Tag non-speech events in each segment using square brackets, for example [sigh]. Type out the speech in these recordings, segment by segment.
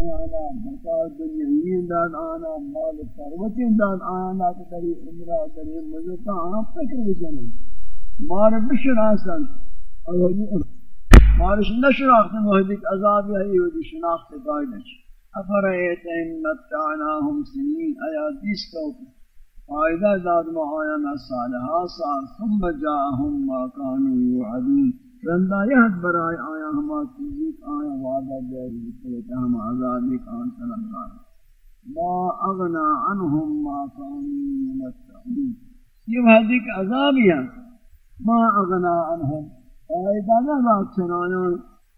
آنا مطار دنیاوین داد آنا، مال ثروتین داد آنا کہ دری عمرہ، دری مزتا آنا فکر بجنن مار بشناسن مارش نشناختن وحدی عذاب ہے یہ شناخت قائدش افرائیت ان متعناهم سنین ایا دیس کو فائدہ داد معاینا صالحا سال ثم جاءهم ما كانوا يوعدون رندہ یہت برائے آیا ہما چیزی، آیا وعدہ جاری کہتا ہم عذابی کان سلمدار ما اغنا عنہم ما کانو متعون یہ وحدی کا عذابی ہے ما اغنا عنہم۔ فائدہ نہ چنایا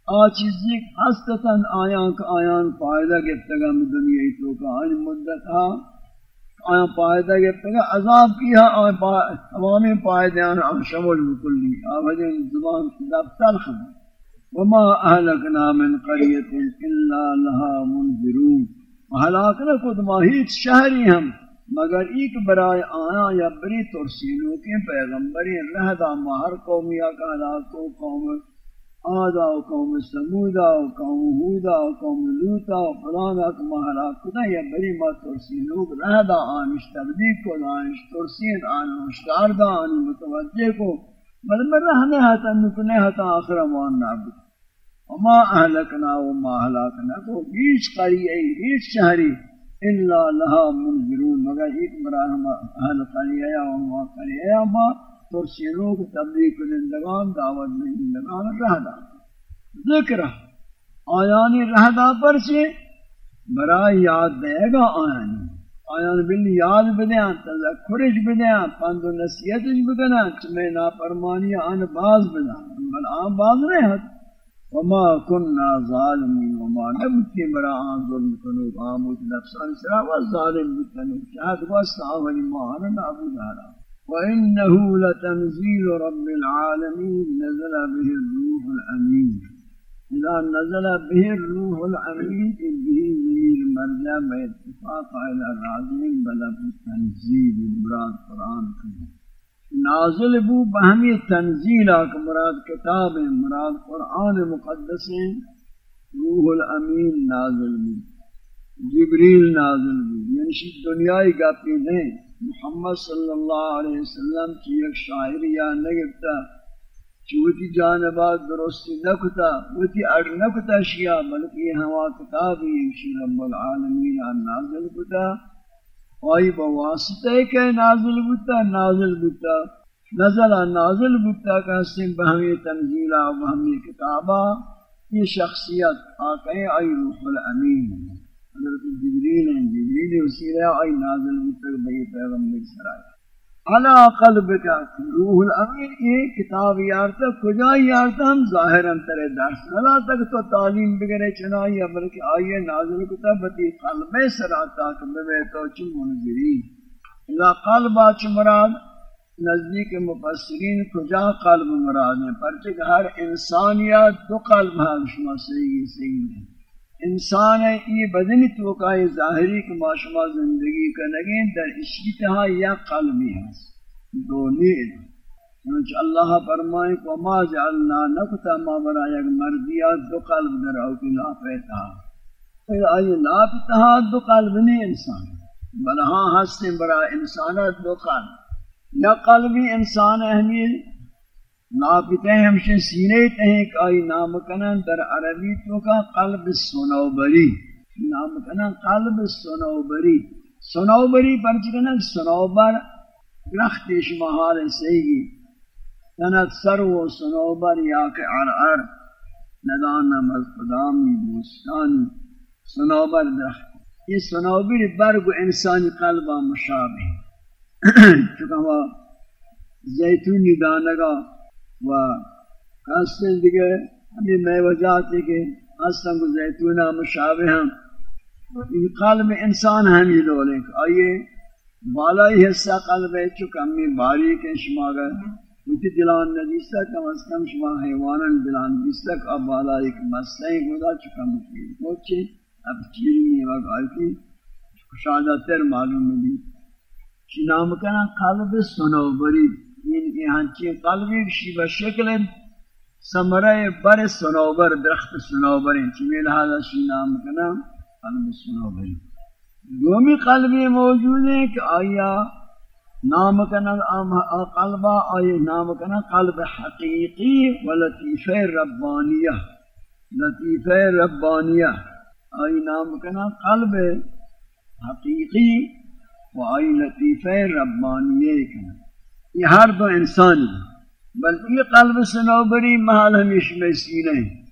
آ چیزی ہستتاً آیاں کا آیان فائدہ گفتگا میں دنیا تو کا آن مدت ہاں۔ آیا پائدہ یہ پہا عذاب کیا عوامی پائدیان آن شمول بکلی۔ آوہدی زبان دفتر خم۔ وما اہلکنا من قریت الا لها منذرون۔ وحلاکنا کد ماہیت شہری ہم، مگر ایک برائے آیا یا بری ترسیلوں کے پیغمبری رہدہ مہر قومیہ کا علاقوں قوم۔ آدا و قوم سمودا و قوم ہودا و قوم لوتا و فلانا کما حلاک کدا یا بری ما ترسی لوگ رہ دا، آنش تبدیق کو دا، آنش ترسین آن مشتار دا آن متوجہ کو۔ بل من رہنے ہتا نکنے ہتا آخر موان نابد وما اہلکنا وما اہلکنا کو بیچ قریعی بیچ شہری الا لها منذرون۔ مگر ایک براہ اہل قریعی وما قریعی ما ترسیلوں کو تبلیغ کنندگان، دعوت کنندگان رہ دا ذکر آیانی رہ دا پر سے برای یاد دے گا آیانی آیان بل یاد بدیاں، تذکرش بدیاں، پند و نصیحتش بکنا چمیں ناپرمانی آن باز بدیاں۔ بل آن باز نہیں ہے وما کننا ظالمین، وما نبتی برا آن ظلم کنو آمود نفسان سرا والظالم بکنو۔ شاہد واسطہ آولی مہانا نابود آرہا وإنه لتنزيل رب العالمين نزل به الروح الأمين. إذا نزل به الروح الأمين به زمير مرجع باتفاق إلى الرازين بل تنزيل مراد قرآن نازل بو بہمی تنزیل آکھ مراد کتاب مراد قرآن مقدس روح الامین نازل بو. جبریل نازل بو. یعنی دنیای گاپی نہیں محمد صلی اللہ علیہ وسلم کی ایک شاعر یا نگتا چوتی جانبا درستی نکتا وتی اڑ نکتا شیا بلکہ ہوا کتابی شی رب العالمین نازل بتا وائی بواسطہ کہ نازل بتا نازل بتا نزل نازل بتا کا سن بہمی تنزیلہ بہمی کتابہ۔ یہ شخصیت آقای آئی روح الامین حضرت جبریل ہیں۔ جبریل وسیلہ آئی، نازل متر بئی پیغمبر سرایا علا قلبک روح الامین، یہ کتاب یارتا کجا یارتا ہم ظاہرا ترے درس نلا تک تو تعلیم بگرے چنائی بلکہ آئیے نازل کتا، بتی قلب سراتا کبھے تو چن منظرین اذا قلبا چمراد نزدیک مفسرین کجا قلب مراد ہے پرچک ہر انسانیت دو قلب ہے شما صحیح صحیح ہے انسان یہ بدنی توقع ظاہری کے معاشمہ زندگی کا نگین در اشتہا یا قلبی ہے دونی چنانچہ اللہ فرمائے کو ما جعلنا نکتا، ما برا یک مردیا دو قلب در اوکی لاپیتا پھر آئی لافیتا دو قلب نہیں انسان؟ بل ہاں ہستے برا انسانت دو قلب. یا قلبی انسان اہمیل ناپتے ہمشہ سینے تہیں آئی نام کنن در عربی تو کا قلب سنوبری نام کنن قلب سنوبری سنوبری پرچ کنن سنوبر رخت شمحال سیگی۔ کنت سر و سنوبر یا کہ عرعر۔ ندان مزقدامی بوستانی۔ سنوبر درخت۔ یہ سنوبر برگ و انسانی قلبہ مشابہ [clears throat] چکہ وہ زیتونی دانگا۔ و خاصن دیگه ہمیں میں وجات ہے کہ حسن کو زیتونہ مشابہ ہیں ان قلب انسان ہم یہ دولے آئیے بالائی حصہ قلب ہے چکہ ہمیں باریک ہیں شما گئے مجھے دلان ندیستا کم از کم شما حیوانن دلان ندیستا کہ اب بالائی ایک مسئلہ گودا چکہ مکیر پوچھے اب چیری نہیں وقت آئی تھی کشادہ تر معلوم نہیں چی نام کنا قلب سنو بری این کی ہنچی قلبی شی بشکل سمرہ بر سنوبر درخت سنوبر چمی لہذا شی نام کنا قلب سنوبری دومی قلبی موجود ہے کہ آیا نام کنا قلبا آیا نام کنا قلب حقیقی و لطیفہ ربانیہ. لطیفہ ربانیہ. آئی نام کنا قلب حقیقی و آئی لطیفہ ربانیہ کنا یہ ہر دو انسانی بلکہ یہ قلب سنوبری محل ہمیشہ میں سینے ہیں۔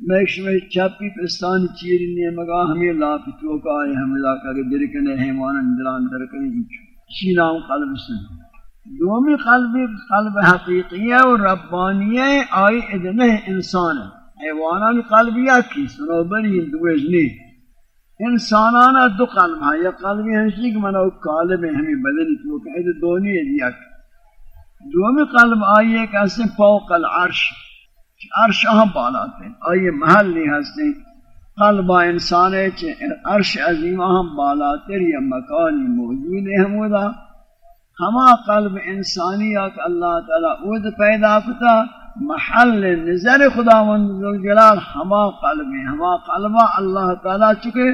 میں شمع چاپی پستان چیری نے مگا ہمیں لا پتو کا ہے ہم لا کر درکنے حیوان اندران درکنے شی نام قلب سن دومی قلب قلب حقیقیہ و ربانیہ آئی ادنے انسان ہے حیوانان قلبیہ کی سنو بری دویجنی انسانانا دو قلب ہے یا قلبی ہنشی کہ منو قالب ہے ہمیں بدن تو کہ دونی ہے جی دیا دومی قلب آئی ہے کہ اسے فوق العرش عرش ہم بالاتے ہیں آئیے محل نہیں ہستے قلبہ انسان ہے چھے عرش عظیم ہم بالاتے یا مکانی موجود ہے ہمودا ہما قلب انسانی ہے کہ اللہ تعالی اود پیدا کتا۔ محل نظر خدا جلال ہما قلب ہے ہما قلبہ اللہ تعالی چکے۔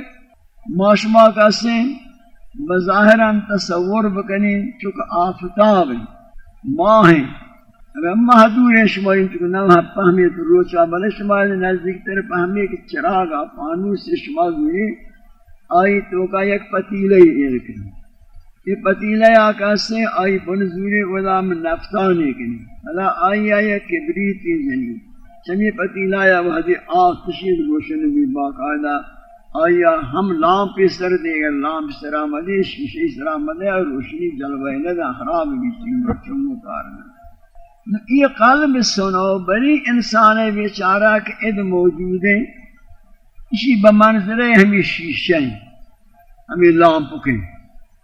معاشمہ کا سین بظاہراً تصور بکنی چکہ آفتاب ہیں۔ ماں ہیں۔ اگر محدود ہے شما انتو نو پہمی تو روچا بلے شما نزدیک تر پہمی کہ چراغا پانوس سے شما گوئی۔ آئی تو کا یک پتیلے ایرکنی یہ پتیلے آکا سے آئی بنزوری ودا من نفتانے کنی۔ حالا آئی آئی کبریتی جنی۔ چمی پتیلہ یا وحدی آخ تشید گوشن بھی باقاعدہ۔ آیا ہم لام پہ سر دے گا لام پہ سر آمدے شیشی سر آمدے اور روشنی جلوہ لگا خراب بھی چنگو چنگو کارنا یہ قلب سنو، بری انسان بیچارہ کے اد موجود ہے۔ اسی بمنظر ہمیں شیشہ ہیں، ہمیں لامپ کے۔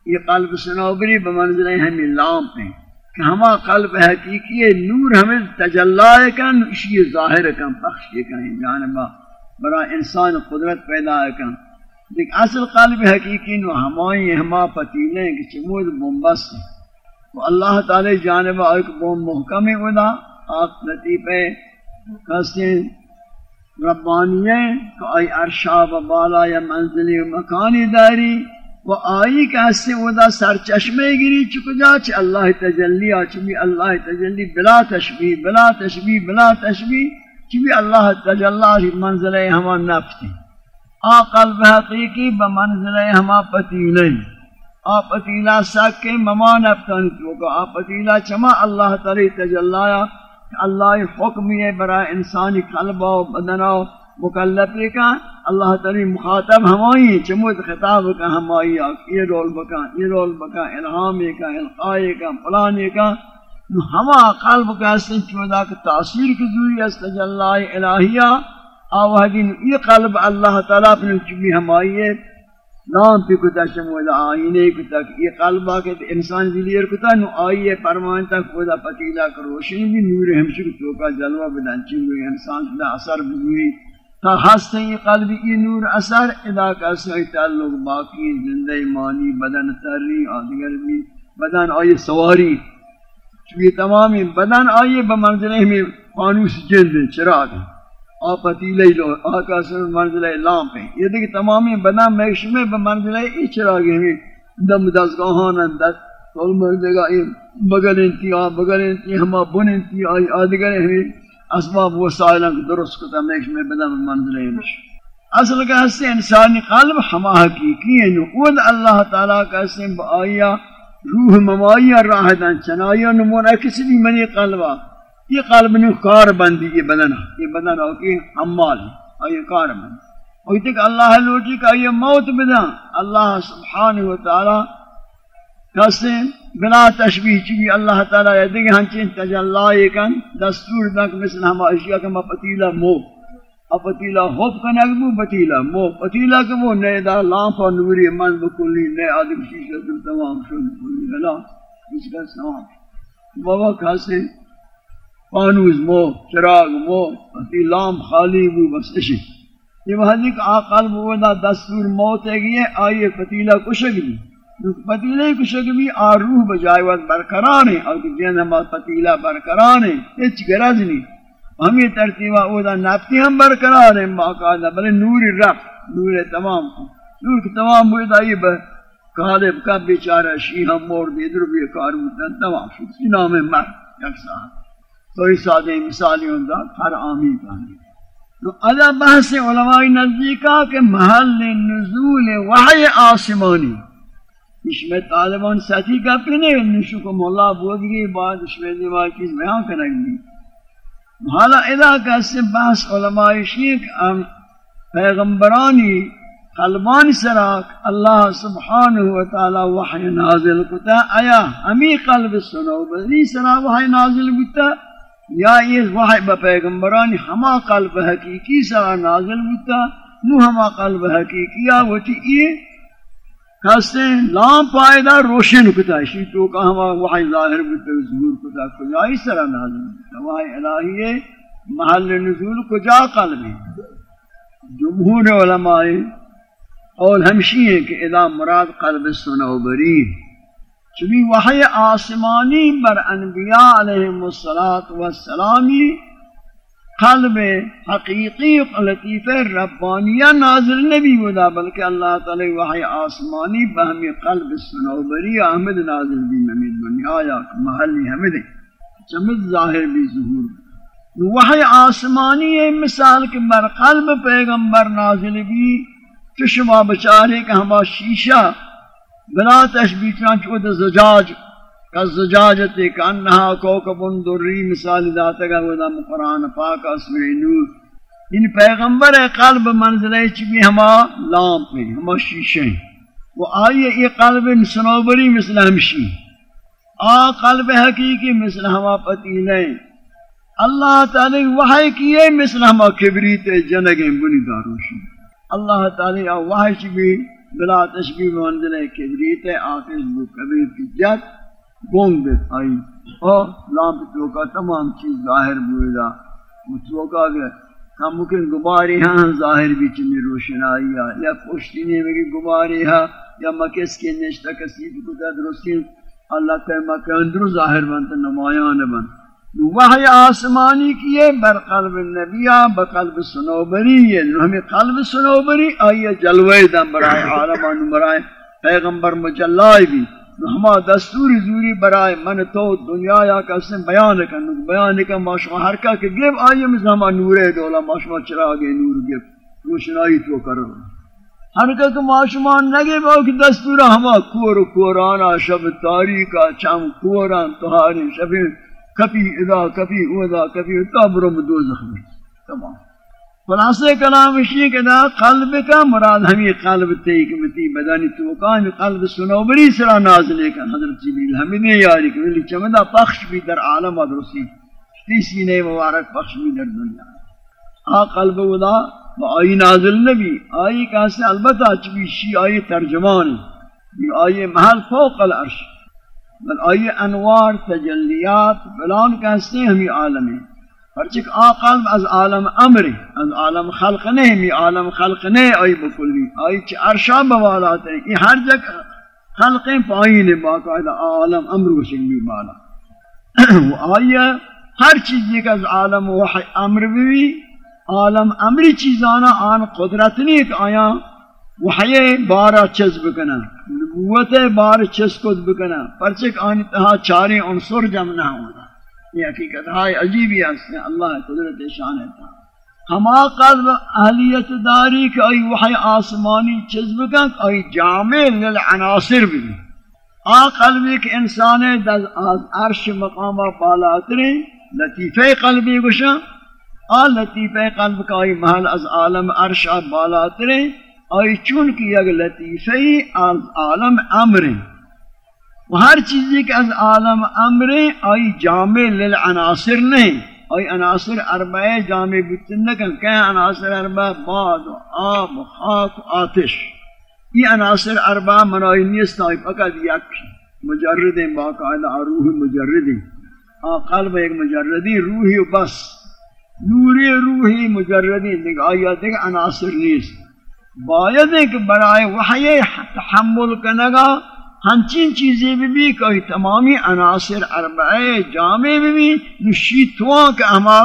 یہ قلب سنو بری بمنظر ہمیں لامپ ہیں کہ ہما قلب حقیقی ہے، نور ہمیں تجلائے کن، اسی ظاہر کن پخش کن جانبا برا انسان قدرت پیدا کن۔ لیکن اصل قلب حقیقی نو ہمائی ہما پتیلیں کہ چمود بمبس ہیں۔ وہ اللہ تعالی جانب ایک بہت محکم ادا آپ لطیف کسے ربانیے کہ آئی ارشاب بالا یا منزلی مکانی داری۔ وہ آئی کیسے ادا سر چشمے گری چک جا چھ اللہ تجلی چبی اللہ تجلی بلا تشبیح بلا تشبیح بلا تشبیح چبی اللہ تجلی منزل ہما نفتی۔ آ قلب حقیقی بمنزل ہما پتیلیں آپ پتیلا ساکے ممان افتن چوکا آپ پتیلا چما اللہ تعالی تجلایا اللہ حکم یہ برا انسانی قلب و بدن و مکلفی کا اللہ تعالی مخاطب ہمائی، چمود خطاب کا ہمائی، یہ رول بکا، یہ رول بکا، الہامی کا، القائی کا فلانی کا۔ ہما قلب کا سن چودا کہ تاثیر کی ذوری استجلائی الہیہ۔ آوہدین یہ قلب اللہ تعالی اپنے چمی ہمائی ہے۔ نام پی کتا شمولا آئینے کتا، یہ قلبہ کے انسان دلیر کتا۔ نو آئیے فرمان تک خدا پتیلا کر بھی نور ہمشک چوکا جلوہ بدن چنگوی انسان دا اثر بزوری تا ہستے یہ قلبی کی نور اثر ادا کا سعی تعلق باقی زندہ مانی، بدن تری، آدگر بھی بدن آئیے سواری. چونکہ تمامی بدن آئیے بمنزلہ میں پانوس جلد چراغ. ہیں آپتی لئی لو آقا سر منزل لام پہ یہ دیکھ تمامی بنا میکش میں بمنزل اچرا گئے ہیں دم دستگاہان اندر کل مرد گا بگل انتی آ بگل انتی ہما بن انتی آئی آدگر ہمیں اسباب وسائلن کو درست کتا میکش میں بنا منزل مش اصل کا حصہ انسانی قلب ہما حقیقی ہے، نقود اللہ تعالیٰ کا حصہ بآیا روح ممائی راہ دن چنائی نمونہ کسی بھی منی قلبہ یہ قلب نے کار بندی، یہ بدن یہ بدن ہو کہ عمال ہے اور یہ کار بند اور تک اللہ لوٹی کا یہ موت بدا اللہ سبحانہ و تعالی کسے بلا تشبیح چی اللہ تعالی یہ دیکھ ہنچین تجلائی کن دستور دنک مثل ہم اشیاء کما پتیلا مو. پتیلا ہوپ کن اگمو پتیلا مو. پتیلا کمو نئے دا لامپا نوری من بکلی نئے آدم شیشہ دل تمام شد کلی اللہ اس کا سوام بابا کھاسے پانوز مو، چراغ مو اتی لام خالی بو بس اشی. یہ وحدی کہ آقال بودا دستور موت ہے گئے، آئیے فتیلہ کشک بھی فتیلہ کشک بھی آ روح بجائے وقت برقرار ہیں اور جن ہم فتیلہ برقرار ہیں اچ گرز نہیں۔ ہمیں ترتیبہ اودا نفتی ہم برقرار ہیں، باقاعدہ، بلے نور رب نور تمام۔ نور کے تمام ہوئے دائی با غالب کا بیچارہ شیحہ موڑ دے، در بھی کار ہوتا تمام۔ شد اسی نام مر یک ساتھ تو اس سادے مثالی ہوں ہر آمی کہانی تو ادا بحث علماء نزدیکا کہ محل نزول وحی آسمانی۔ اس طالبان ساتھی کا پینے نشو کو مولا بود گئی، بعد اس میں دیوار کی بیان کریں گی۔ حالا ادا کا سے بحث علماء شیخ ام پیغمبرانی قلبان سراک اللہ سبحانہ وتعالی وحی نازل کتا۔ آیا ہمیں قلب سنو بذی سرا وحی نازل کتا۔ یا یہ وحی با پیغمبرانی ہما قلب حقیقی سرا نازل کتا۔ نو ہما قلب حقیقی یا وٹی یہ کہتے لام پائدہ روشن کتا اسی تو کہ ہم وحی ظاہر بتا ظہور کتا کجا؟ اس طرح نازل وحی الہی محل نزول کجا؟ قلب ہے۔ جمہور علماء اور ہمشی ہے کہ ادا مراد قلب سنو بری۔ چلی وحی آسمانی بر انبیاء علیہ السلامی قلب حقیقی لطیف ربانیہ نازل نبی ہودا بلکہ اللہ تعالی وحی آسمانی بہمی قلب سنوبری احمد نازل بھی نمید بنی آیا محلی حمد چمد اچھا، ظاہر بھی ظہور۔ وحی آسمانی ہے، مثال کے بر قلب پیغمبر نازل بھی، چشمہ بچارے کہ ہما شیشہ، بلا تشبیح چانچو زجاج کالزجاجت کانہا کوکب دری مثال ذات کا وہ قرآن پاک اسم نور۔ ان پیغمبر قلب منزلے چبی ہما لامپ ہیں، ہما شیشے ہیں۔ وہ آئیے یہ قلب سنوبری مثل ہمشی آ قلب حقیقی مثل ہما پتیلیں اللہ تعالی وحی کیے مثل ہما کبریت جنگیں بنی داروشی اللہ تعالی وحی چبی بلا تشبیح منزلے کبریت آتش بو کبیر کی جت گونگ بیت آئی اور لامپ چوکا تمام چیز ظاہر بوئے وہ چوکا گیا۔ ہم ممکن گباری ہاں،, ہاں ظاہر بھی چنی روشن آئی ہاں۔ یا پوشتی نہیں میں گباری ہاں یا مکس کے نشتہ کسی بھی کتا درستی اللہ تعالی مکہ اندر ظاہر بنتا نمایان بن۔ وحی آسمانی کیے بر قلب النبیہ بقلب سنوبری یہ ہمیں قلب سنوبری، آئیے جلوے دن برائے عالمان برائے۔ پیغمبر مجلائی بھی۔ ہما دستوری زوری برائے من تو دنیا یا کسی بیان کن بیان کن ماشما ہر کا کہ گیب آئیے مثل ہما نورے دولا ماشما چراغے نور گیب، روشنائی تو کر ہر کا کہ ماشما نگے باو کہ دستورا ہما کور کورانا شب تاریکا چم کوران تہاری شب کپی ادا، کپی اودا کپی تابرم دوزخ میں تمام۔ خلاصہ کلام اشی کہ دا قلب کا مراد ہمیں قلب تیک متی بدانی توقان قلب سنوبری سرا نازلے کا حضرت جبیل ہمیں نے یاری کہ ولی چمدہ پخش بھی در عالم ادرسی تیسی نے مبارک پخش بھی در دنیا آ قلب ودا با آئی نازل نبی، آئی کہاستے البتہ چبی شی آئی ترجمان آئی محل فوق العرش۔ بل آئی انوار تجلیات، بلان کہاستے ہمیں عالم ہیں پرچک آ قلب از عالم امری، از عالم خلق نہیں می عالم خلق نہیں آئی بکلی آئی چی عرشا بوالات ہے یہ ہر جگہ خلقیں پائین باقاعدہ عالم امر و شنگی بالا. وہ آئی ہر چیز ایک از عالم وحی امر بھی عالم امری چیزانا آن قدرت نہیں کہ آیا وحی بارا چیز بکنا نبوت بار چیز کد بکنا پرچک آنی تہا چاری عنصر جمع نہ ہونا یہ حقیقت ہے۔ عجیبی ہے۔ اللہ قدرت شان ہے۔ ہما قلب اہلیت داری کہ ای وحی آسمانی چیز بکن ای جامع للعناصر بھی۔ آ قلبی کہ انسان دز عرش مقامہ بالا کریں لطیفہ قلبی گشا آ لطیفہ قلب کا ای محل از عالم عرش بالا کریں ای چون کی یک لطیفہ از عالم امریں ہر چیز کہ از عالم امر آئی جامع للعناصر نہیں۔ آئی عناصر اربع جامع بتنکن کہ عناصر اربع باد و آب و خاک و آتش۔ یہ عناصر اربع منائی نیست، آئی فقط یک مجرد باقاعدہ روح مجرد آ، قلب ایک مجردی، روحی و بس۔ نوری روحی مجردی دیکھ آئی دیکھ عناصر نیست۔ باید ہے کہ برائے وحی تحمل کنگا ہنچین چیزیں بھی بھی کوئی تمامی عناصر اربعے جامع بھی بھی نشی توان کہ ہما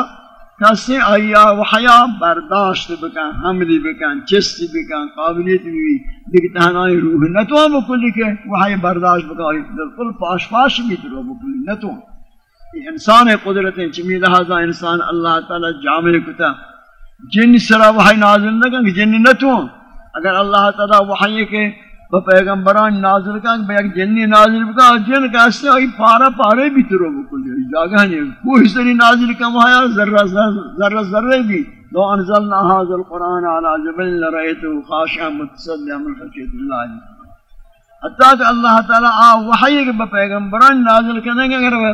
کسی آیا وحیا برداشت بکن، حملی بکن، چستی بکن، قابلیت بھی دیکھ تہنائی روح نتوان بکلی کہ وحی برداشت بکن بالکل پاش پاش بھی تو بکلی نتوان انسان قدرتیں چمی لہذا انسان اللہ تعالی جامع کتا۔ جن سرا وحی نازل نکن، جن نتوان اگر اللہ تعالی وحی کے وہ پیغمبران نازل کا کہ ایک جنی نازل کا جن کا اس سے پارا پارے بھی ترو بکل جگہ نہیں کوئی سری نازل کا وہاں ذرہ ذرہ ذرہ بھی۔ لو انزلنا هذا القران على جبل لرأيته خاشعا متصدعا من خشيه الله. حتى کہ اللہ تعالی آ وحی کے پیغمبران نازل کرنے گے اگر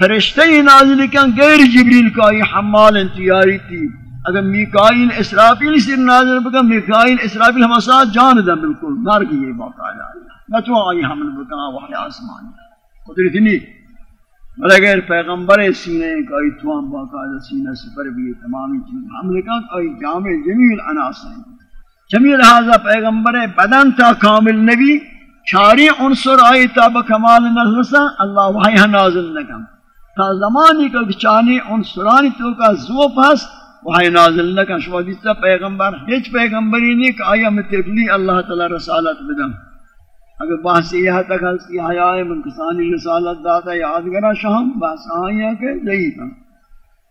فرشتے نازل کریں غیر جبریل کا یہ حمال تیاری تھی۔ اگر میکائیل اسرافیل سے نازل بکا، میکائیل اسرافیل ہم ساتھ جان دا بالکل۔ مر گئی باقا نہ تو آئی حمل بکا، وحی آسمان۔ قدرت نہیں۔ بل اگر پیغمبر سینے کوئی توام باقا سینہ سفر بھی تمامی چیز۔ حمل کا کوئی جامع جمیل اناس ہیں۔ جمیل حاضر پیغمبر بدن تا کامل نبی، چاری عنصر آئی تا بکمال نزلسا اللہ وحی نازل نکم۔ تا زمانی کا چانی عنصرانی تو کا زوپ ہست وحی نازل نکن. شما دیتا پیغمبر ہیچ پیغمبری نہیں کہ آیا متفلی اللہ تعالی رسالت بدم؟ اگر بحث یہ تک ہستی حیاء من کسانی رسالت داتا، یادگرہ شام بحث آئیا کہ ضعیفا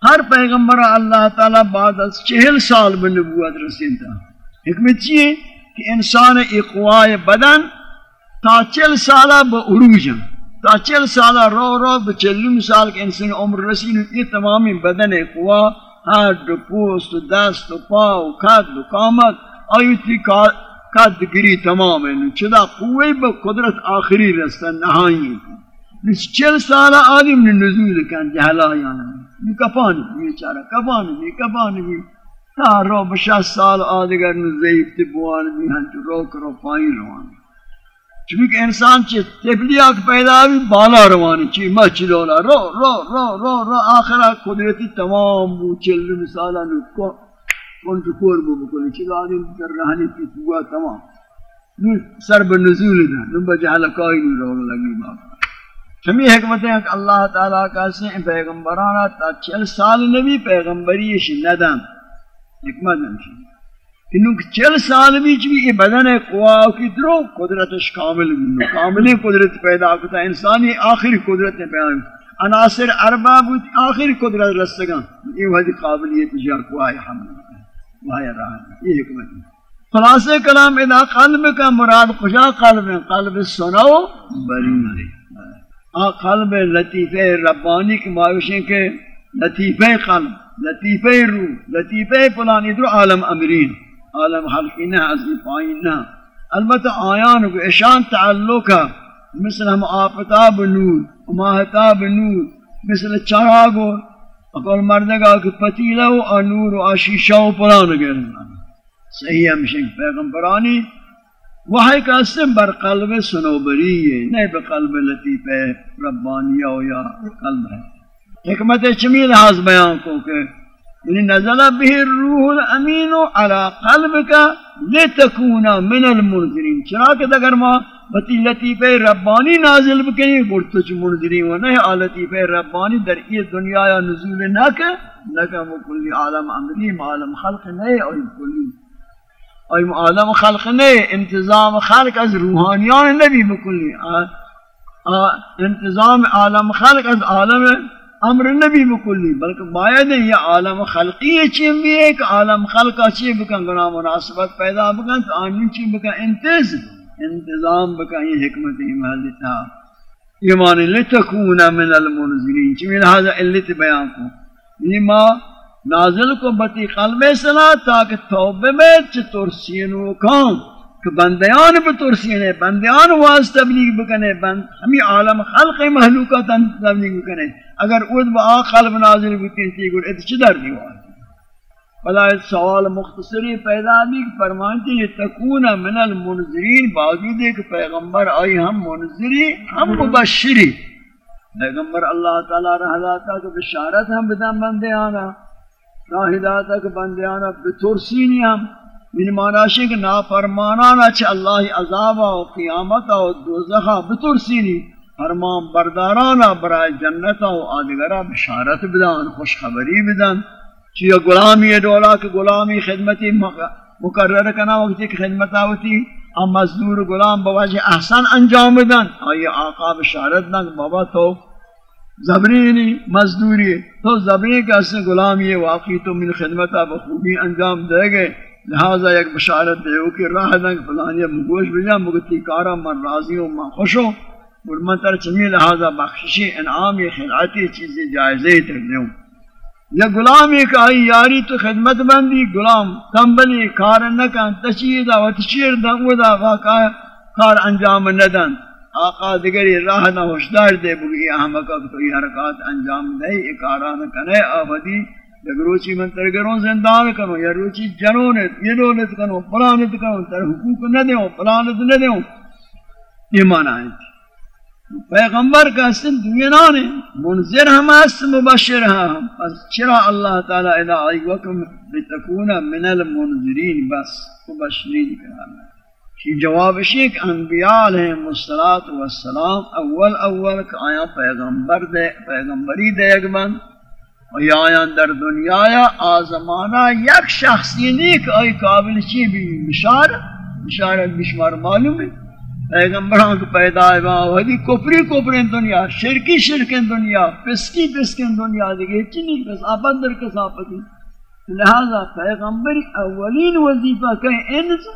ہر پیغمبر اللہ تعالی بعد از چہل سال بنبوت رسیتا حکمت چیئے کہ انسان اقوائے بدن تا چل سالہ با عروج تا چل سالہ رو رو بچلیم سال کے انسان عمر رسیل یہ تمامی بدن اقوائے ہڈ پوست و دست و پا و کد کامت آیتی کد گری تمام ہے چدا قوی با قدرت آخری رستا نہائی نس چل سالا آدم نے نزول کن جہلا یانا یہ کپانی بھی چارا کپانی بھی کپانی بھی تا رو بشا سال آدگر نزیب تبوان بھی ہنچ رو کرو پائیں روانی چونکہ انسان چی تبلیغ پیدا بھی بالا روانی چی مچلولا رو رو رو رو رو آخرہ قدرتی تمام بو چل مثالا نکو کن تو کور بو بکلی چی آدم در رہنی کی توا تمام نو سر بنزول دا نو بجا حلقائی نو رو لگی باقا چمی حکمت ہے کہ اللہ تعالیٰ کا سے پیغمبرانا تا چل سال نبی پیغمبریش ندن حکمت ہمشی انہوں چل سال بیچ بھی یہ بدن ہے قوا کی درو قدرتش کامل بھی کامل قدرت پیدا کرتا ہے۔ انسانی آخری قدرت نے پیدا کرتا عناصر اربع بود آخری قدرت رستگا یہ وحدی قابلیت جا قوا حمل وہاں راہ۔ یہ حکمت ہے۔ خلاص کلام ادا قلب کا مراد کجا قلب ہے؟ قلب سنو بری۔ آ قلب لطیف ربانی کی معاوشیں کے لطیف قلب لطیف روح لطیف فلان ادھر عالم امرین۔ عالم حلقی نہ ازی پائین نہ۔ البتہ آیان کو اشان تعلقہ، مثل ہم آفتاب نور، ماہتاب نور، مثل چراغ چراغو اقول مردگا کہ پتیلہ و نور و آشیشہ و پران گرنا صحیح ہمشن پیغمبرانی۔ وحی کا اسم بر قلب سنوبری ہے نہیں بقلب لطیف ربانیہ یا قلب ہے۔ حکمت چمیل حاض بیان کو کہ یعنی نزل به الروح الامین على قلبك لتكون من المنذرین. چرا کہ اگر ما بتی لطیف ربانی نازل بکنی، گرتو چ منذرین و نہیں لطیف ربانی در یہ دنیا یا نزول نہ کہ نہ لگا کلی عالم امری عالم خلق نہیں اور کلی. اور عالم خلق نہیں انتظام خلق از روحانیان نبی بکلی. انتظام عالم خلق از عالم امر نبی بکلی بلکہ باید یہ عالم خلقی چیم بھی ہے کہ عالم خلقہ چیم بکن گناہ مناسبت پیدا بکن، تو آنین چیم بکن انتظ انتظام بکن، یہ حکمت ہی محل تھا۔ یہ لتکون من المنزلین چیم لہذا علت بیان کو۔ یعنی ما نازل کو بتی قلب صلاح، تاکہ توبہ میں چطور سینو کام۔ کہ بندیان بترسینے بندیان واز تبلیغ بکنے، بند ہمیں عالم خلق محلوکات تبلیغ بکنے۔ اگر اود با قلب نازل بکنے تھی گوڑ ات چدر دیوان؟ بلا سوال مختصری پیدا بھی فرمانتی ہے تکون من المنذرین باوجود ہے کہ پیغمبر آئی ہم منذری، ہم مبشری۔ پیغمبر اللہ تعالی رہا تھا کہ بشارت ہم بدن بندے آنا راہ ہدایت کہ بندے آنا بترسینی ہم۔ من معنی کہ نافرمانانا چھ اللہ عذاب و قیامت و دوزخا بترسینی فرمان بردارانا برای جنت و آدگرہ بشارت بدن خوشخبری بدن چیئے غلامی دولا کہ غلامی خدمتی مقرر کنا وقتی کہ خدمت آوتی ام مزدور غلام بواجہ احسان انجام دن آئی آقا بشارت دن بابا تو زبرینی مزدوری، تو زبرین کا اس غلامی واقعی تو من خدمتا بخوبی انجام دے گئے۔ لہذا ایک بشارت دے کہ راہ دن فلانی مگوش بجا، مگتی کارا، من راضی ہوں، من خوش ہوں۔ اور من تر چمی لہذا بخششی، انعام انعامی خلعاتی چیزی جائزے تک دوں یا غلامی کا آئی یاری تو خدمت بندی، غلام تنبلی کار نکن تشیدہ و تشیر دن و دا واقع کار انجام ندن۔ آقا دیگری راہ نہ ہوشدار دے، بگی احمقہ تو یہ حرکات انجام دے اکاران کنے آفدی یک روچی من ترگروں زندان کنو یا روچی جنونت یہ دولت کنو پلانت کنو، تر حقوق نہ دیوں پلانت نہ دیوں یہ معنی ہے۔ پیغمبر کا سن دنیانے منذر ہم اس مبشر ہم۔ پس چرا اللہ تعالی اذا ایوکم لتکون من المنذرین، بس مبشرین کرانا شی جواب شیک انبیاء علیہ السلام اول اول کہ آیا پیغمبر دے، پیغمبری دے اگمن۔ و یا آیا در دنیا یا آزمانا یک شخصی نیک آئی قابل چی بھی بشارت بشارت بشمار معلوم ہے۔ پیغمبران کو پیدا ہے وہاں وہی کفری کفری دنیا، شرکی شرکی دنیا، پسکی پسکی دنیا دیکھے چنی بس آباد در کساپتی لہذا پیغمبر اولین وظیفہ کہیں انز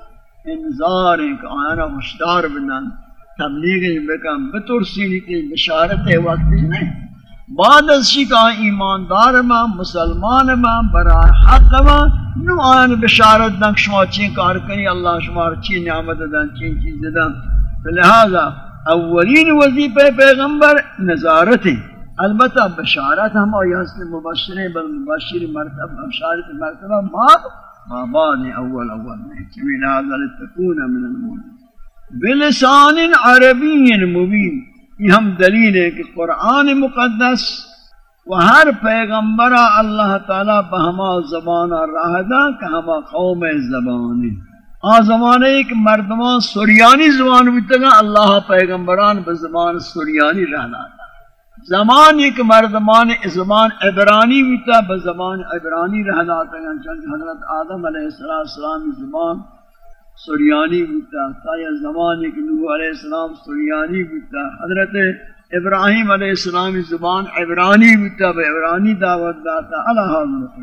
انذار ہیں کہ آنا مشدار بنان تبلیغ بکم بترسینی تی بشارت وقت نہیں۔ بعد از شکا ایماندار ما، مسلمان ما برای حق ما، نو آن بشارت دنک شما چین کار کنی، اللہ شما چین نعمت دن، چین چیز دن. لہذا اولین وظیفہ پیغمبر نظارت ہے. البتہ بشارت ہم آئی حسن مبشر ہیں بل مبشر مرتبہ بشارت مرتبہ ما ما بعد اول اول نہیں. چمی لہذا لتکون من المؤمن بلسان عربی مبین. یہ ہم دلیل ہے کہ قرآن مقدس و ہر پیغمبر اللہ تعالی بہما زبان راہ دا کہ ہما قوم زبانی آ زمانے ایک مردمان سریانی زبان بیتا گا اللہ پیغمبران بزمان سریانی رہنا زمان ایک مردمان زمان عبرانی بیتا بزمان عبرانی رہنا گا چند حضرت آدم علیہ السلام زمان سریانی بیتا تا یا زمان ایک نوح علیہ السلام سریانی بیتا حضرت ابراہیم علیہ السلام زبان عبرانی بیتا با عبرانی دعوت داتا اللہ حضرت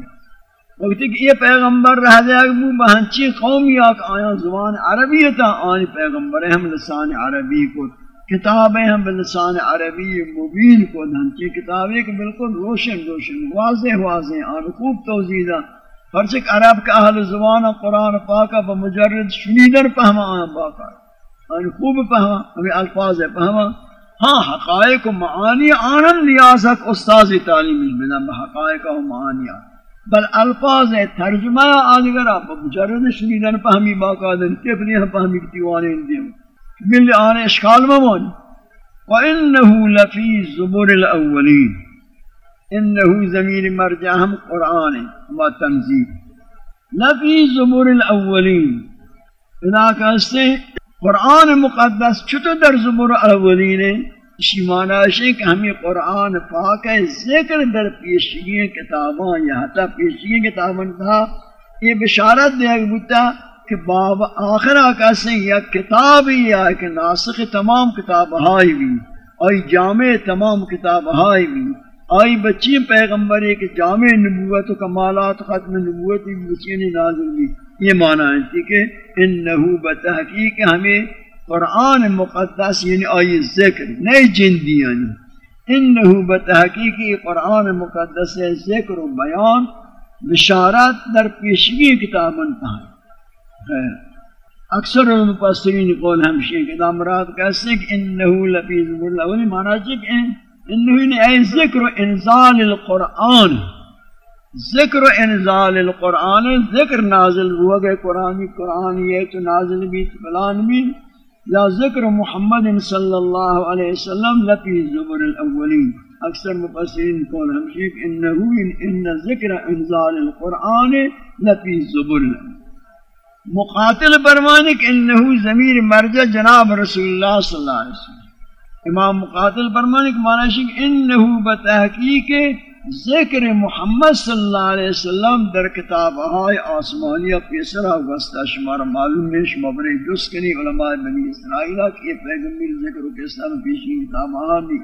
وقتی کہ یہ پیغمبر رہ جائے گا بہنچی قومی آک آیا زبان عربی تا، آنی پیغمبر ہم لسان عربی کو کتابیں ہم لسان عربی مبین کو دھنچی کتابیں کہ بالکل روشن روشن، واضح واضح، آن خوب توزیدہ فرچک عرب کا اہل زبان قرآن پاکا بمجرد شنیدر پہما آیا باقا آن خوب پہما ہمیں الفاظ پہما۔ ہاں حقائق و معانی آنن لیاسک استاذ تعلیمی بنا بحقائق و معانی۔ بل الفاظ ترجمہ آدگر آپ مجرد شنیدن پہمی باقادن تفلی ہم پہمی کتیوانے اندیم بل آنے اشکال ممون۔ وَإِنَّهُ لَفِي زُبُرِ الْأَوَّلِينَ۔ إِنَّهُ زمین مرجع ہم قرآن و تنزیل. لفی زبور الاولین. اذا کہستے قرآن مقدس چھتو در زبور الاولین. ہے اسی معنی کہ ہمیں قرآن پاک ہے، ذکر در پیشگی کتاباں یا حتی پیشگی کتاباں تھا. یہ بشارت دیا گتا کہ باب آخر آقا یا کتاب ہی ہے کہ ناسخ تمام کتاب ہائی بھی آئی جامع تمام کتاب ہائی بھی. آئی بچی پیغمبر ہے کہ جامع نبوت و کمالات ختم نبوت بچی نے نازل بھی یہ معنی ہے کہ انہو بتحقیق ہمیں قرآن مقدس یعنی آئی ذکر، نئی جندی یعنی انہو بتحقیقی قرآن مقدس ذکر و بیان، بشارت در پیشگی کتاب انتہا خیر۔ اکثر المفسرین قول ہمشی کہ دا مراد کہتے ہیں کہ انہو لفی زبور اللہ معنی چک انہو یعنی ای ذکر انزال القرآن، ذکر انزال القرآن، ذکر نازل ہوا گئے قرآنی قرآنی ہے، تو نازل بھی تو بلان بھی۔ یا ذکر محمد صلی اللہ علیہ وسلم لفی زبر الاولین۔ اکثر مفسرین قول ہمشیک انہو ان ذکر انزال القرآن لفی زبر۔ مقاتل برمانک انہو زمیر مرجع جناب رسول اللہ صلی اللہ علیہ وسلم۔ امام مقاتل برمانک معنی شک انہو بتحقیق ذکر محمد صلی اللہ علیہ وسلم در کتاب آئی آسمانیہ پیسرہ وسطہ شمار معلوم ہے شمبر جس کنی علماء بنی اسرائیلہ کہ پیغمبر ذکر و کسان پیشی کتاب آئی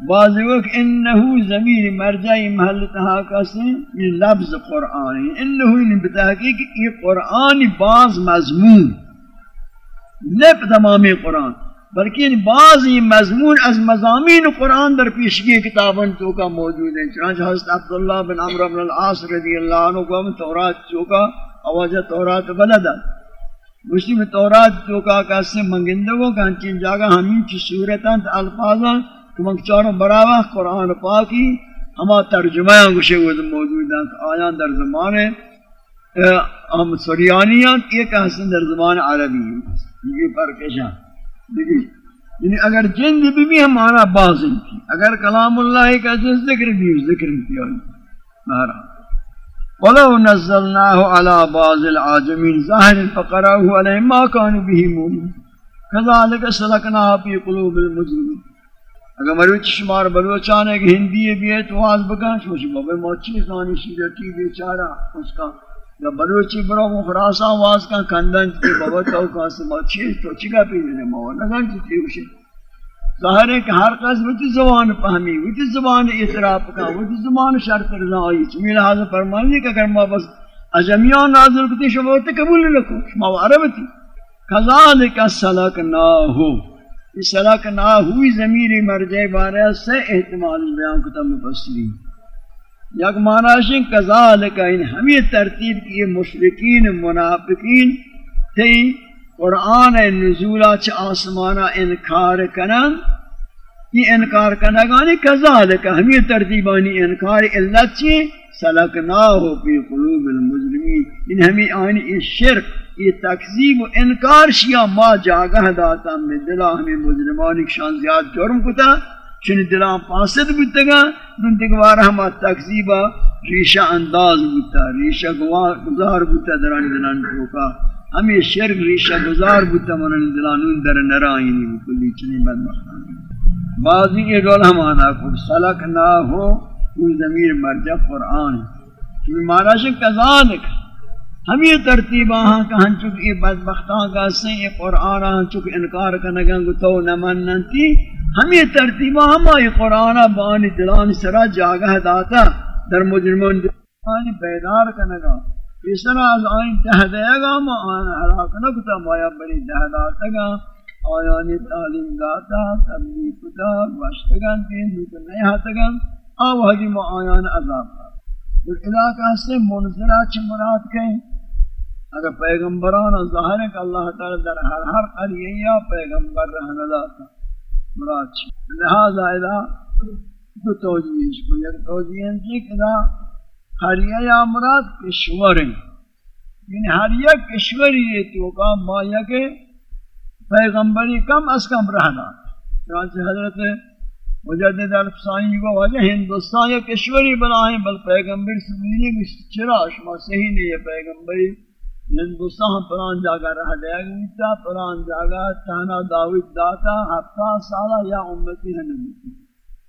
بعض وقت انہو زمین مرجعی محل تحاکہ سے یہ لفظ قرآن ہے انہو ان بتحقیق یہ قرآن بعض مضمون لپ تمامی قرآن بلکہ بعض یہ مضمون از مضامین قرآن در پیشگی کتابن تو کا موجود ہے چنانچہ حضرت عبداللہ بن عمر بن العاص رضی اللہ عنہ کو ہم تورات چوکا آوازہ تورات بلدا مجھتی میں تورات چوکا کسی منگندگوں کا ہنچین جاگا ہمیں چی صورتاں تا الفاظاں کہ منگ چاروں براوہ قرآن پاکی ہما ترجمہ گوشے ہوئے موجود ہیں۔ آیان در زمان ہم سریانیات یہ کہ حسن در زمان عربی یہ پر یعنی اگر جند بھی بھی ہمارا بازن کی اگر کلام اللہ کا جس ذکر بھی، ذکر کیا۔ مہارا ولو نزلناه على بعض العاجمين ظاهر فقراه عليه ما كانوا به مؤمنين۔ كذلك سلكناها في قلوب المجرمين۔ اگر مروچ شمار بلوچانے کہ ہندی بھی ہے تو آز بگان شوش بابے موچی خانی شیرتی بیچارہ، اس کا یا بلوچی برو وہ خراسان واز کا کندن تی بابا تو کا سما چیز تو چگا پی دے مو لگن تی وشی ظاہر ہے کہ ہر قص وچ زبان فہمی وچ زبان اعتراف کا وچ زبان شرط رضا ای چمی لحاظ فرمانی کہ اگر ما بس اجمیان نازل کتی شما تے قبول لکو شما عربتی کذالک سلک نہ ہو اس سلک نہ ہوئی ضمیر مرجع بارے سے احتمال بیان کتاب مفسرین یک معنی کذالک ان ہمیں ترتیب کی مشرکین، منافقین تھی قرآن نزولا چ آسمانا انکار کنن، یہ انکار کنگانی کذالک ہمیں ترتیبانی انکار اللہ چی؟ سلکناہو پی قلوب المجرمین۔ ان ہمیں آئین اس شرک، یہ تکذیب و انکار شیا ما جاگہ داتا، میں دلا ہمیں مجرمانی شان زیاد جرم کتا۔ چنی دلان پاسد بودتگا دن تکوار ہما تکذیبا ریشہ انداز بودتا، ریشہ گزار بودتا درانی دلان ٹوکا ہمیں شرک ریشہ گزار بودتا منانی دلان ان در نرائنی بکلی چنی بد مخانی بعضی یہ دول ہمانا کو سلک نہ ہو کوئی ضمیر مرجع قرآن۔ چنی مانا شک کذالک ہم یہ ترتیب آہاں کہ ہم یہ بدبختان کا سے یہ قرآن آہاں چک انکار کنگا گو تو نماننتی ہمیں ترتیبہ ہماری قرآن بانی دلان سرا جاگہ داتا۔ در مجرمون دلانی بیدار کنگا۔ اس طرح از آئین تہ دے گا ما آئین حلاک نکتا مایا بری تہ داتا گا آیانی تعلیم داتا، تبلیغ کتا وشتگان تین دوتا نہیں ہاتگا آو حجی ما آیان عذاب دا اور علاقہ سے منظرہ چھ مراد کہیں۔ اگر پیغمبران ظاہر ہے کہ اللہ تعالی در ہر ہر قریہ یا پیغمبر رہنے داتا مراد لہذا اذا دو توجیہ اس کو یک توجیہ ہے کہ اذا ہریہ یا مراد کشور ہیں یعنی ہر ہریہ کشوری ہے تو کا مایا کے پیغمبری کم از کم رہنا چنانچہ حضرت مجدد الفسانی کو وجہ ہندوستان یا کشوری بنائیں، بل پیغمبر سمینی کی چرا؟ شما صحیح نہیں ہے پیغمبری۔ ہندوستان پران ہاں جاگا رہ دیا گیتا پران جاگا تہنا داوید داتا، ہفتہ، سالہ یا امتی ہے نبی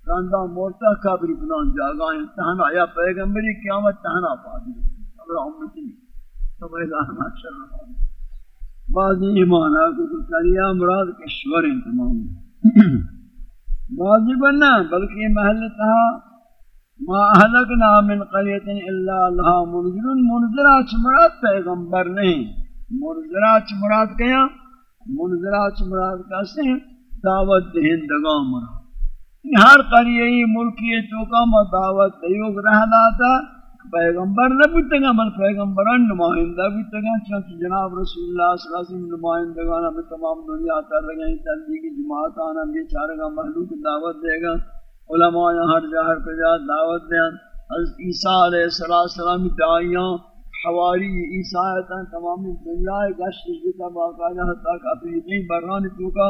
راندہ مورتا کابری پران جاگا ہیں تہنا یا پیغمبری قیامت تہنا پا دی اب امتی تو بیدہ ماشاء اللہ بعضی ایمانا کو تو کریا مراد کشور ہیں تمام۔ بعضی بننا بلکہ محل تہا ما اہلکنا من قریت الا لها منذرون منذرہ چمرات پیغمبر نہیں. منذرہ چمرات کیا؟ منذرہ چمرات کیسے ہیں؟ دعوت دہندگاں مرا یعنی ہر قریہی ملکی چوکا ما دعوت دیوگ رہ لاتا، پیغمبر نہ بودتگا بل پیغمبران نمائندہ بودتگا چونکہ جناب رسول اللہ صلی اللہ علیہ وسلم نمائندگانا میں تمام دنیا تر لگیں تنظیقی جماعت آنا بیچارے گا محلوک دعوت دے گا علماء ہر جہر پہ جا دعوت دیں حضرت عیسیٰ علیہ السلام دعائیاں، حواری عیسیٰ آیتاں تمام دنیا گشت جتا باقاعدہ حتیٰ کہ اپنی کئی بران توکا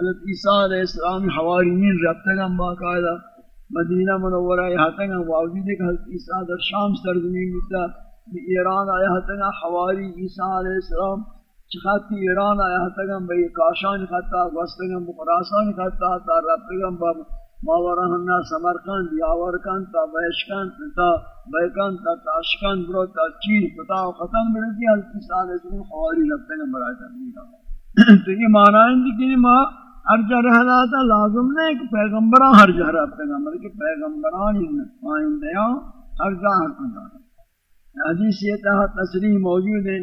حضرت عیسیٰ علیہ السلام حواریین ربتگاں باقاعدہ، مدینہ منورہ یہاں تک واوجود کہ حضرت عیسیٰ در شام سرزمین بتا ایران آیا تک حواری عیسیٰ علیہ السلام، چخاتی ایران آیا تک بھئی کاشان خطا وستگم بخراسان خطا، تا ربتگم باب ماورہنہ سمرکند یاورکند تا بہشکند تا بیکند تا تاشکند برو تا چین پتا و ختم برسی حضرت سال اسم خواری لگتے ہیں برای تبلیغ [clears throat] تو یہ معنی ہے کہ ما ہر جا رہا تھا لازم نہیں کہ پیغمبران ہر جا رہا پیغمبر کہ پیغمبران ہی آئندے ہیں ہر جا ہر جا حدیث یہ تھا تصریح موجود ہے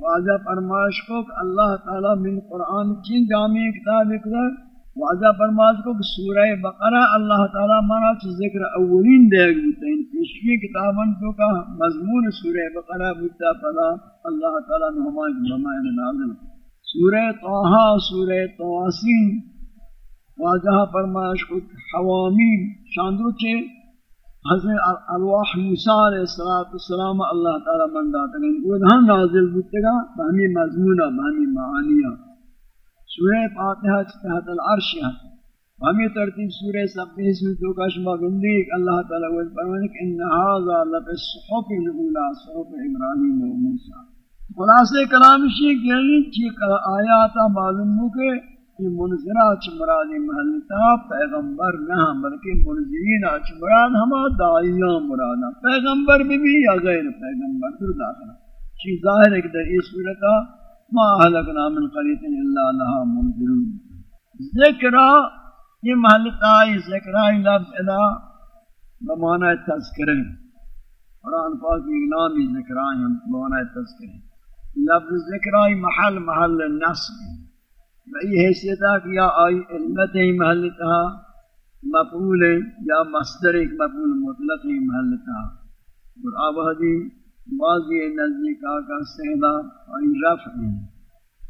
واضح فرمائش کو کہ اللہ تعالی من قرآن چین جامع کتاب اکتر واضح فرماز کو کہ سورہ بقرہ اللہ تعالی مانا چھ ذکر اولین دے گی تین پیشکی کتابن تو کا مضمون سورہ بقرہ بودتا پدا اللہ تعالی نے ہمائے برمائن نازل۔ سورہ طاہا، سورہ تواسین واضح فرماش کو حوامین شاندرو چھے حضرت الواح موسیٰ علیہ السلام اللہ تعالی من داتا وہ دہاں نازل بودتا گا، بہمی مضمونہ بہمی معانیہ سورہ فاتحہ تحت العرش ہے ہمیں ترتیب سورہ سبیس میں تو کشما گندی اللہ تعالیٰ کو فرمانے کہ ان هذا لفی الصحف الاولى صحف ابراہیم و موسیٰ خلاصے کلام شیخ یعنی چیک آیات معلوم ہو کہ یہ منظرہ چھ مراد محلتا پیغمبر نہ، بلکہ منظرین چھ مراد ہما دائیاں مرادا. پیغمبر بھی بھی یا غیر پیغمبر در داخلہ چیز ظاہر ہے کہ در اس صورتہ ما اهلكنا من قريه الا لها منذرون. ذکر یہ محلتا ذکر لفظ ادا بمعنی تذکرہ قرآن پاک کی نام ذکر ہیں، بمعنی تذکرہ لفظ ذکر محل محل النصب بئی حیثیت ہے کہ یا آئی علمت ہی محلتا مفعول یا مصدر ایک مفعول مطلق ہی محلتا اور آبادی بعضی نزدیک آقا سہلا اور رفع ہے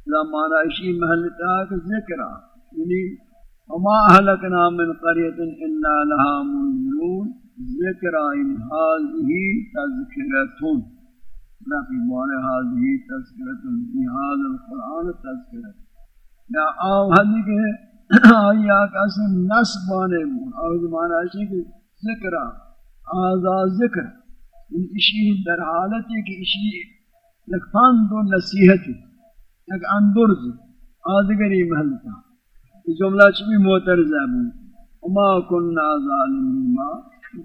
لا مانا اشی محلتا کہ ذکرہ۔ یعنی وما اہلکنا من قریت الا لها منذرون۔ ذکرہ ان هذه تذکرتون رفع بارے هذه تذکرتون في هذا القرآن تذکرت۔ یا آو حدی کہ آئی آقا سے نصب بانے بون آو مانا اشی کہ ذکرہ، آزا ذکر۔ اشی در حالت ہے کہ اشی یک فند و نصیحت یک اندرز، آدگری محلتا. یہ جملہ چبی موتر زبون؟ وما کننا ظالمین، ما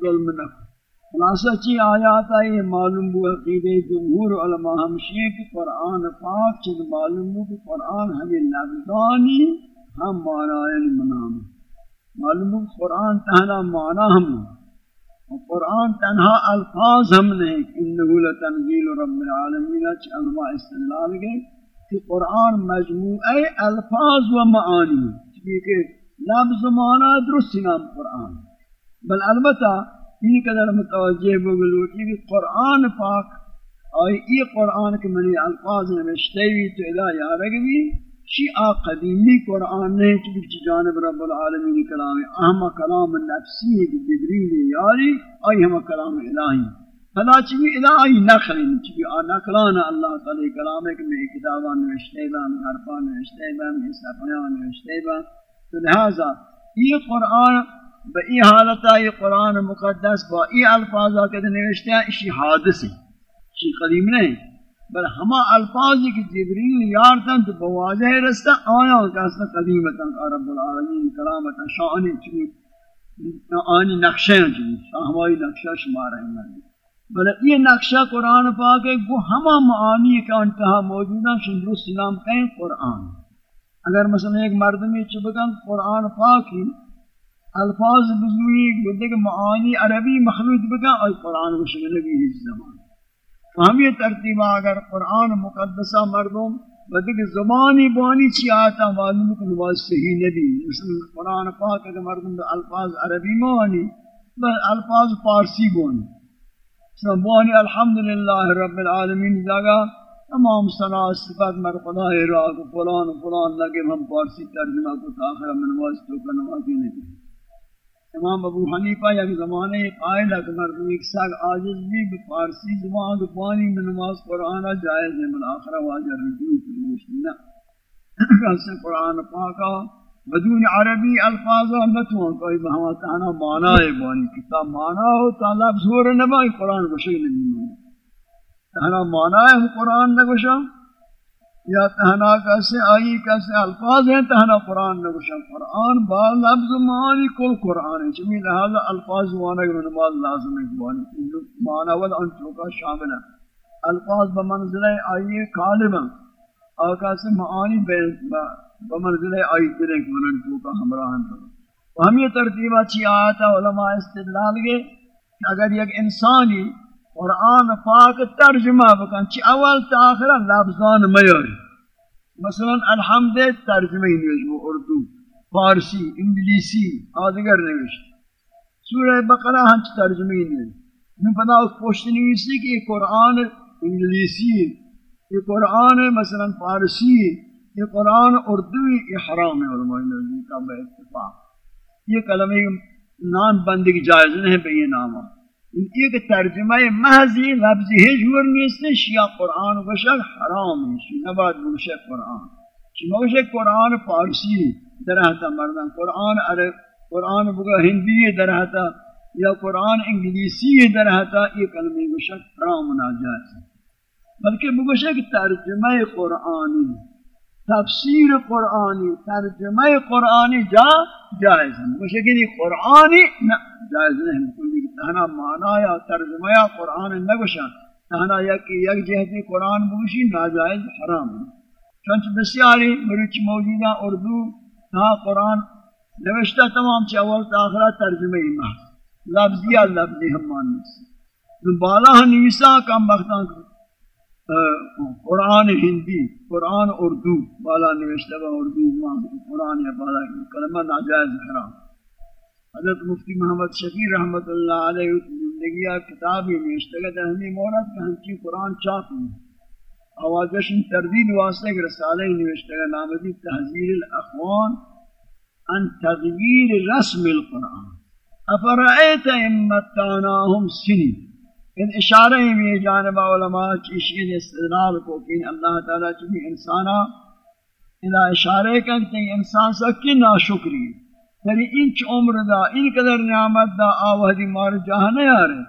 ظلم نکو خلاصہ چی آیات آئی معلوم بو عقید جمہور علماء ہمشی کہ قرآن پاک چیز معلوم بو کہ قرآن ہمیں لفظانی ہم معنی منام معلوم بو قرآن تہنا معنی ہم قرآن تنہا الفاظ ہم نے انہو لتنزیل رب العالمین اچھ علماء استدلال گئے کہ قرآن مجموعہ الفاظ و معانی چونکہ لفظ معنی درست نام قرآن بل البتہ یہ قدر متوجہ بگلوٹی کہ قرآن پاک، آئی ای قرآن کے منی الفاظ نمشتے ہوئی تو ادا یارگ بھی یارگوی شیعہ قدیمی قرآن نہیں چکہ جانب رب العالمین کلام اہم کلام نفسی ہے کہ جبریل یاری، آئی ہم کلام الہی۔ فلا چوی الہی نقل چوی آ نقلان اللہ تعالی کلام ہے، کہ میں کتابان نوشتے با میں حرفان نوشتے با میں سفیان نوشتے با تو لہذا، یہ قرآن با ای حالتا یہ قرآن مقدس با ای الفاظا کہ نوشتے ہیں اسی حادث ہے اسی قدیم نہیں۔ بل ہما الفاظ کی جبریل یارتن تو بواجہ رستہ آیا کہ اس قدیمتا رب العالمین، کلامتا شانی چلی آنی نقشہ چلی ہماری نقشہ شمار ہیں۔ بل یہ نقشہ قرآن پاک ہے، وہ ہما معانی کا انتہا موجودہ شندر السلام کہیں قرآن۔ اگر مثلا ایک مردمی چبکن قرآن پاک ہی الفاظ بزوری گدے کہ معانی عربی مخلوط بکن، اور قرآن کو شکل بھی اس زمان۔ ہم یہ ترتیبہ اگر قرآن مقدسہ مردم بدک زبانی بانی چی آتا معلوم کہ نواز صحیح نبی۔ مثل قرآن پاک اگر مردم دا الفاظ عربی مانی، بل الفاظ پارسی بانی۔ سب بانی الحمدللہ رب العالمین جاگا تمام صلاح صفات مر خدا راگ فلان فلان لگے، ہم پارسی ترجمہ کو تاخر من نواز تو کا نوازی نبی۔ امام ابو حنیفہ یک زمانے قائل ہے کہ مردم ایک ساگ عاجز بھی بفارسی زبان پانی میں نماز قرآن جائز ہے ملاخرہ واجہ رجوع کرنیشنا کسی قرآن پاکا بدون عربی الفاظ نتوان کوئی بہما تانا مانا ہے، بانی کتاب مانا ہو، تا لفظ ہو رہے نبائی قرآن کو شکل نہیں مانا تانا مانا ہے قرآن نگوشا یا تہنا کیسے آئی، کیسے الفاظ ہیں، تہنا قرآن نگوشن قرآن با لفظ معنی کل قرآن ہے چمی لہذا الفاظ وانا گرو نماز لازم ہے معنی ول ان شامل ہے الفاظ بمنزلہ آئی کالبا آقا سے معانی بمنزلہ آئی ترے کنن چوکا ہمراہ ہیں۔ ہم یہ ترتیب اچھی آیتا علماء استدلال گے کہ اگر یک انسانی قرآن پاک ترجمہ بکن چی اول تا آخر لفظان میاری. مثلا الحمد ترجمہ نویش اردو، فارسی، انگلیسی، آدگر نویش سورہ بقرہ ہنچ ترجمہ نویش میں پتا اس پوشت نویسی کہ یہ قرآن انگلیسی، یہ قرآن مثلا فارسی، یہ قرآن اردوی یہ حرام ہے علماء نویسی کا بے اتفاق. یہ کلمہ نام بندگی جائز نہیں بے یہ نام ہے. ایک ترجمہ محضی لفظی ہے جور نیستے شیعہ قرآن وشک حرام ہے نباد وشک قرآن. شیعہ وشک قرآن فارسی درہتا مردن، قرآن عرب، قرآن بگا ہندی درہتا یا قرآن انگلیسی درہتا یہ کلمہ وشک حرام ناجائز. ہے بلکہ بگوشک ترجمہ قرآنی تفسیر قرآنی ترجمہ قرآنی جا جائز ہے۔ بگوشک قرآنی جائز نہیں تہنا مانا یا ترجمہ یا قرآن نگوشن۔ تہنا یک یک جہتی قرآن بگوشی ناجائز حرام چونچہ بسیاری مروچ موجودہ اردو تہا قرآن نوشتہ تمام چی اول تاخرہ ترجمہ ہی محض۔ لفظی یا لفظی ہم ماننی بالا نیسا کم بختان قرآن ہندی، قرآن اردو، بالا نوشتہ اردو قرآن یا بالا کلمہ ناجائز حرام۔ حضرت مفتی محمد شفیع رحمت اللہ علیہ زندگی کتابی میں اشتغت ہمیں مورد کہ ہنچی قرآن چاپ میں آوازشن تردید واسطے کہ رسالہ نوشتہ نوشتگا نامدی تحذیر الاخوان ان تغییر رسم القرآن۔ افرائیت امتاناہم سنی ان اشارہ میں جانب علماء چیشین استدلال کو کہ اللہ تعالیٰ چلی انسانا اذا اشارہ کرتے ہیں، انسان سکی ناشکری یعنی انچ عمر دا، ان قدر نعمت دا آوہدی مار جہاں نہیں آ رہے۔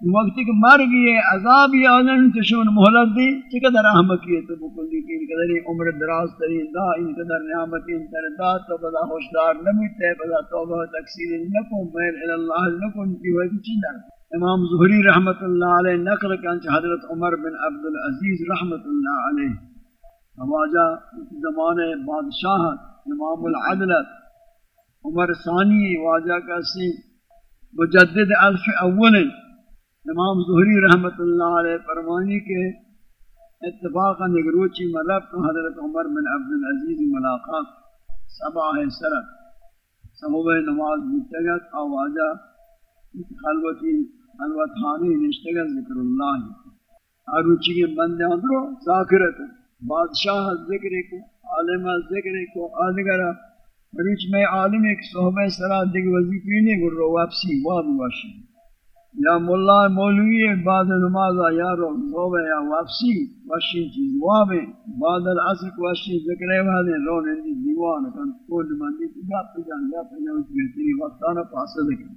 وقت کہ مر گئے عذاب ہی آدن تشون محلت دی چقدر احمد کیے تو بکل دی کہ ان قدر عمر دراز ترین دا، ان قدر نعمت انتر دا، تو بدا خوشدار نمیتے بدا توبہ تکسیر نکن میل الاللہ نکن کی وجہ چینا امام ظہری رحمت اللہ علیہ نقل کنچ حضرت عمر بن عبدالعزیز رحمت اللہ علیہ۔ واجہ زمان بادشاہ امام العدلت۔ عمر ثانی واجہ کا سی مجدد الف اول۔ امام ظہری رحمت اللہ علیہ فرمانی کے اتفاقا نگروچی ملب تو حضرت عمر بن عبد العزیز ملاقات۔ سباہ سرت سبب نماز متگت آواجہ خلوتی خلوتانی نشتگت ذکر اللہ آروچی کے بندے اندرو ذاکرت بادشاہ ذکر کو عالم ذکر کو آدھگرہ بریچ میں عالم ایک صحبہ سرا دیگ وظیفی نہیں گر رو واپسی واد واشی یا مولا مولوی بعد نماز یا رو صحبہ یا واپسی واشی چیز وابے بعد العصر کو واشی ذکرے والے رو نندی دیوان کن کول مندی تو گا پہ جان گا پہ جان اس بہتری وقتانا پاسا لکھا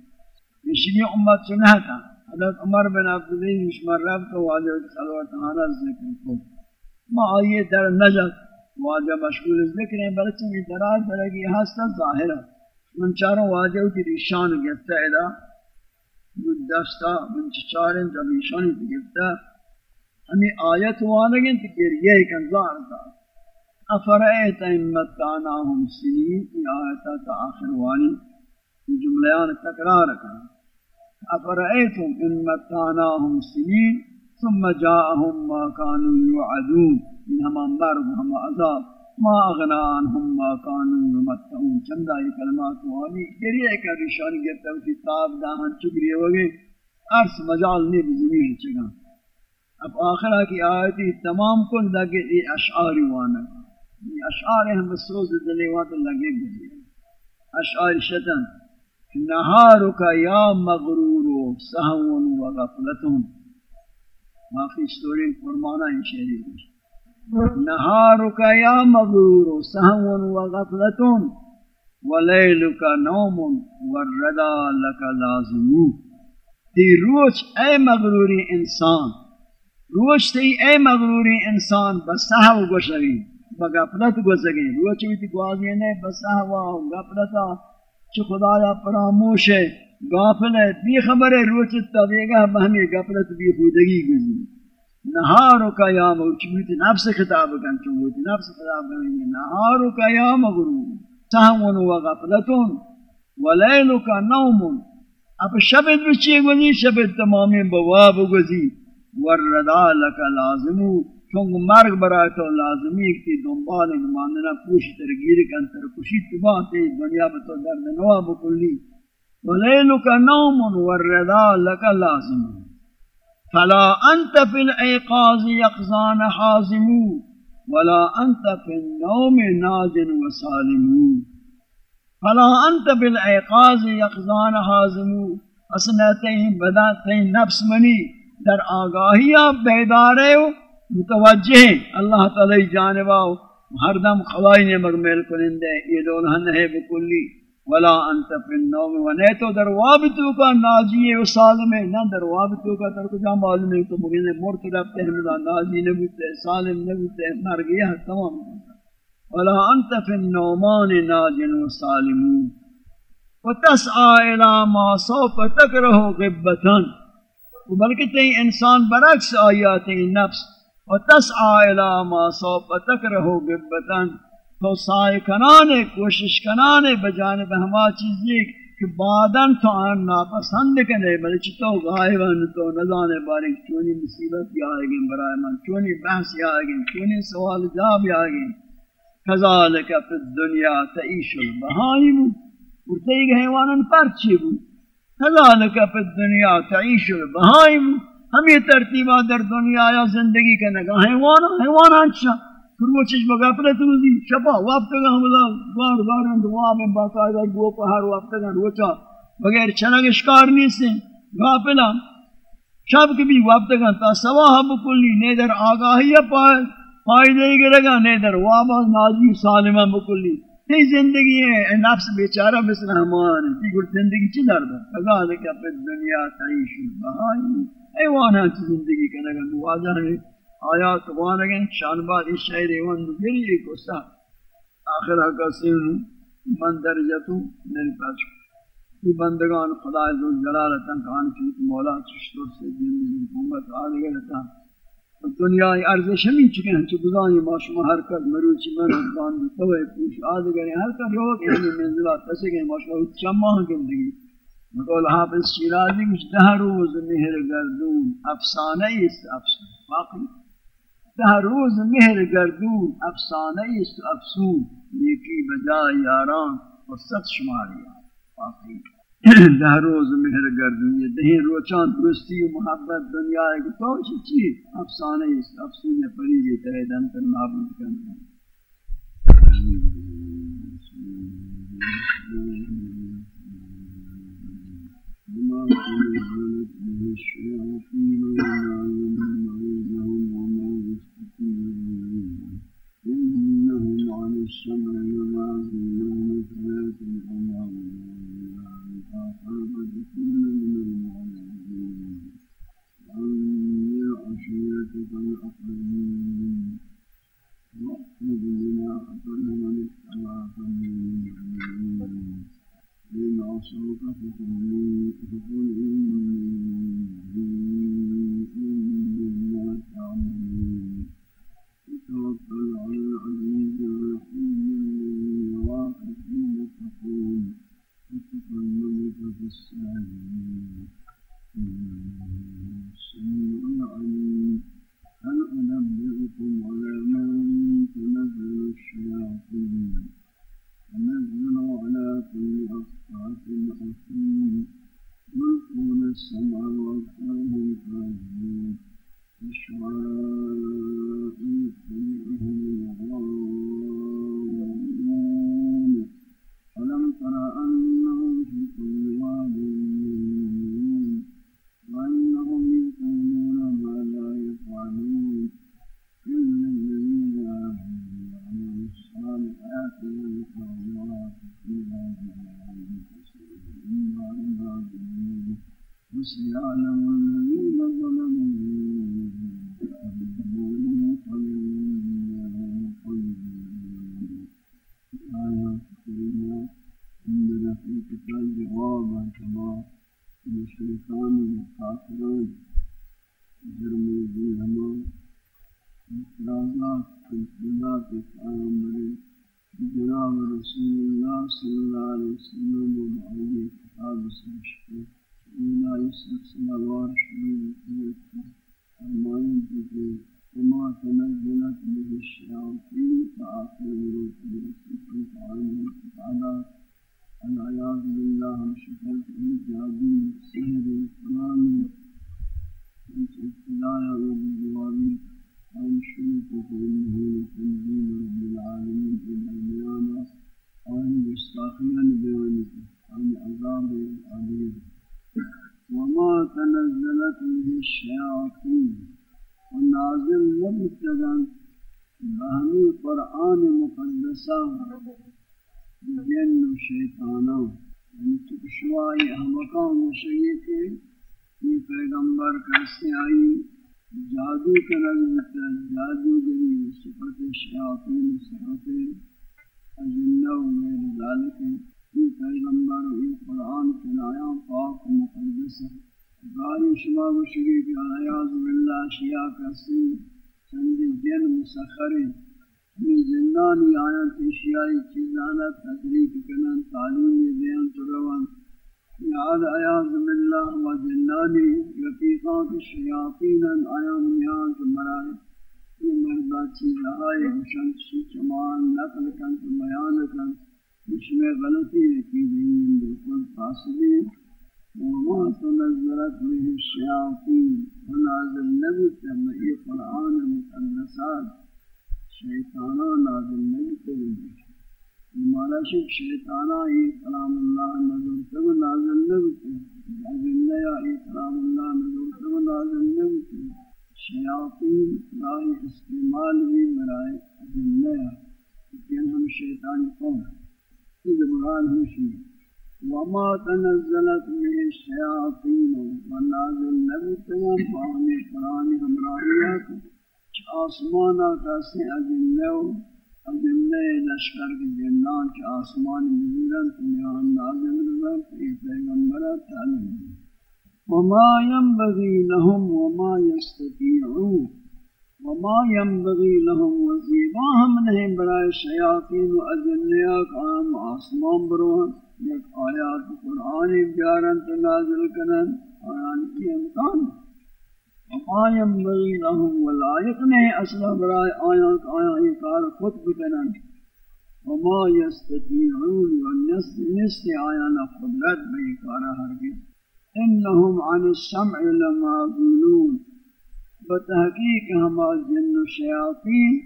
یہ امت سنہ تھا حضرت عمر بن عبدالعزیز مشمر رب تو واجہ صلوات آنا ذکر کو ما آئیے در نجد واجہ مشغول ذکر ہیں بلکہ یہ دراز درگی ہستا ظاہرہ من چاروں واجہ کی ریشان گفتا ہے من دستا، من چاریں جب ریشانی کی گفتا ہمیں آیت وانگیں کہ پھر یہ کن ظاہر تھا افرائیت امتاناہم سنین یہ آیتا تا آخر والی جملیان تکرار کرنا افرائیتم امتاناہم سنین ثم جاءهم ما كانوا يوعدون؟ ان ہم مرگ ہم عذاب. ما اغنان ہم ما کانو یمتعون چندہ یہ کلمات والی. گریہ کا رشان گرتا ہوتی تاب داہن چگری ہوگئے عرص مجال نے بزمیر چگا اب آخرہ کی آیتی تمام کن لگے ای اشعاری وانا. یہ اشعار ہم سوز دلے وات لگے گئے اشعار شتن. نہارک یا مغرور سہون و غفلتون معافی سٹوری فرمانا ہی شہری نهارك يا مغرور سهو وغفلة وليلك نوم والردى لك لازم. تی روچ اے مغروری انسان روشتی اے مغروری انسان بسہو گوشگی بغفلت گوشگی روچ بھی گوازی نے بسہو غفلتا چھ خدایا پراموش ہے. غافل ہے، بی خبر ہے، روچ تبیگا بہمی غفلت بی خودگی گزی نہارو کا یا مغروری نفس خطاب کن چونگوتی نفس خطاب کن یعنی نہارو کا یا مغروری سہون و غفلتون، ولیلو کا نومون۔ اب شبت بچی گزی شبت تمامی بواب گزی وردا لک لازمو چونگ مرگ برای تو لازمی ایک تی دنبال ماندنا پوشی ترگیر کن، تر کشی تباتی دنیا بتو درد نوا بکلی ولیلک نوم وردا لک لازمو فلا انت فی العقاز یقزان حازمو ولا انت فی النوم ناجن وسالمو فلا انت بالعقاز یقزان حازمو اسنتین بداتین نفس منی. در آگاہی آپ بیدارے ہو متوجہ اللہ تعالی جانبا ہر دم خوائی نے مغمیل کنندے. یہ دونہن ہے بکلی. ولا انت فی النوم و نہیں تو در وابتو کا ناجی و سالم ہے نہ در وابتو کا در کجا معلوم ہے تو مگینے مرت رفتے ہیں ناجی نبوتے سالم نبوتے مر گیا تمام۔ ولا انت فی النومان ناجن و سالمون وتسعى الى ما سوف تكره غبتن بلکہ تئی انسان برعکس آیات نفس۔ و تسعى الى ما سوف تکرہو گبتن تو سائے کنانے، کوشش کنانے بجانب ہما چیزی کہ بعدن تو آن ناپسند کنے، بلکہ تو غائبن تو نظانے بارک، چونی مصیبت یا آئے گئے برائے من، چونی بحث یا آئے گئے چونی سوال جاب یا آئے گئے کذالک فی الدنیا تعیش البہائم اور تی گئے پرچی بود کذالک فی الدنیا تعیش البہائم ہمیں ترتیبہ در دنیا یا زندگی کا نگا حیوانا حیوانا اچھا پھر وہ چیز بغفلت ہوئی شپا وقت کا ہملا بار بار دعا میں باقاعدہ گو پہاڑ وقت کا روچا بغیر چنگ اشکار نہیں سے غافلا شب کی بھی وقت کا تا سواہ بکلی نیدر آگاہی پائے فائدے گرگا نیدر وابا ناجی سالمہ بکلی تی زندگی ہے نفس بیچارہ مثل ہمان ہے تی گر زندگی چی درد ہے فضال کہ اپنے دنیا تعیش بہائی ایوانا چی زندگی کا نگا نوازہ ہے آیات وانگن شانباد اس شہر ایوان گری ایک اسا آخرہ کا من درجتو نری پاچ یہ بندگان خدا عزوز جلالتا کان چیت مولا چشتر سے جن حکومت آدھگر تا. دنیا ارزش ہمیں چکے ہیں چکزانی ما شما ہر کس مروچی من حضبان توے پوش آدھگریں ہر کس روک یعنی منزلات تسے گئے ما شما چمہ گندگی. مقول حافظ شیرازی کچھ دہ روز مہر گردون افسانہ است افسون باقی دہ روز مہر گردون افسانہ است افسون، نیکی بجائے یاران اور ست شماریان. باقی ده روز مهر گردون دهی روچان درستی و محبت دنیا ہے کہ تو چی؟ افسانه است. افسون فریبی تهیدن تر نابود کرنے وما تنزلت به الشياطين وما ينبغي لهم وما الشمع ومعزلون ثلاث الأمر أصحاب الذكر من المعلمين فقل إني Son تنزلت به الشياطين ونازل نبتغن بهمی قرآن مقدسہ جن و شیطانا یعنی چکشوائی احمقان و شیئے یہ پیغمبر کیسے آئی؟ جادو کنگ بتا جادو گری صفت شیاطین صفت اجنہ و غیر ذالک. یہ پیغمبر و یہ قرآن کنایا پاک و مقدس. غاری شما وشگی کہ عیاض باللہ شیعہ کسی چند جن مسخری یہ جنانی آیت اشیائی چیزانا تدریک کنن تعلیم دیان تروان یاد عیاض باللہ و جنانی رفیقات شیاطینا آیام نیان تمرائے یہ مردہ چیزہائی مشنشی چمان نقل کن تو بیان کن. اس میں غلطی ہے کہ دین بالکل فاصلی وما تنزلت به الشياطين. ونازل نبي تم قرآن مقدسات شیطانا نازل نہیں کریں گے ہمارا شک شیطانا یہ کلام اللہ نظر تب نازل نہیں کریں نازل یہ کلام اللہ نظر تب نازل نہیں کریں شیاطین راہ استعمال بھی مرائے جنیا لیکن ہم شیطان کون ہیں؟ یہ مراد ہمشی وما تنزلت من الشياطين ونازل نبي تمام فاهمي قرآن همراهيات آسمان کسی اجنه و اجنه لشکر کے جنان کے آسمان مزیرن تمیان نازل رضان ای پیغمبر تعلیم وما ينبغي لهم وما يستطيعون وما ينبغي لهم وزيبا هم نہیں برای شیاطین و اجنیا کام آسمان بروان یک آیات قرآن بیارن تو نازل کنن آیان کی امکان؟ وما ينبغي لهم واللائق نہیں اصلا برای آیان آیان یہ کار خود بکنن. وما يستطيعون والنست آیان قدرت بے کارا ہرگز انہم عن السمع لما لمعذولون بتحقیق ہما جن و شیاطین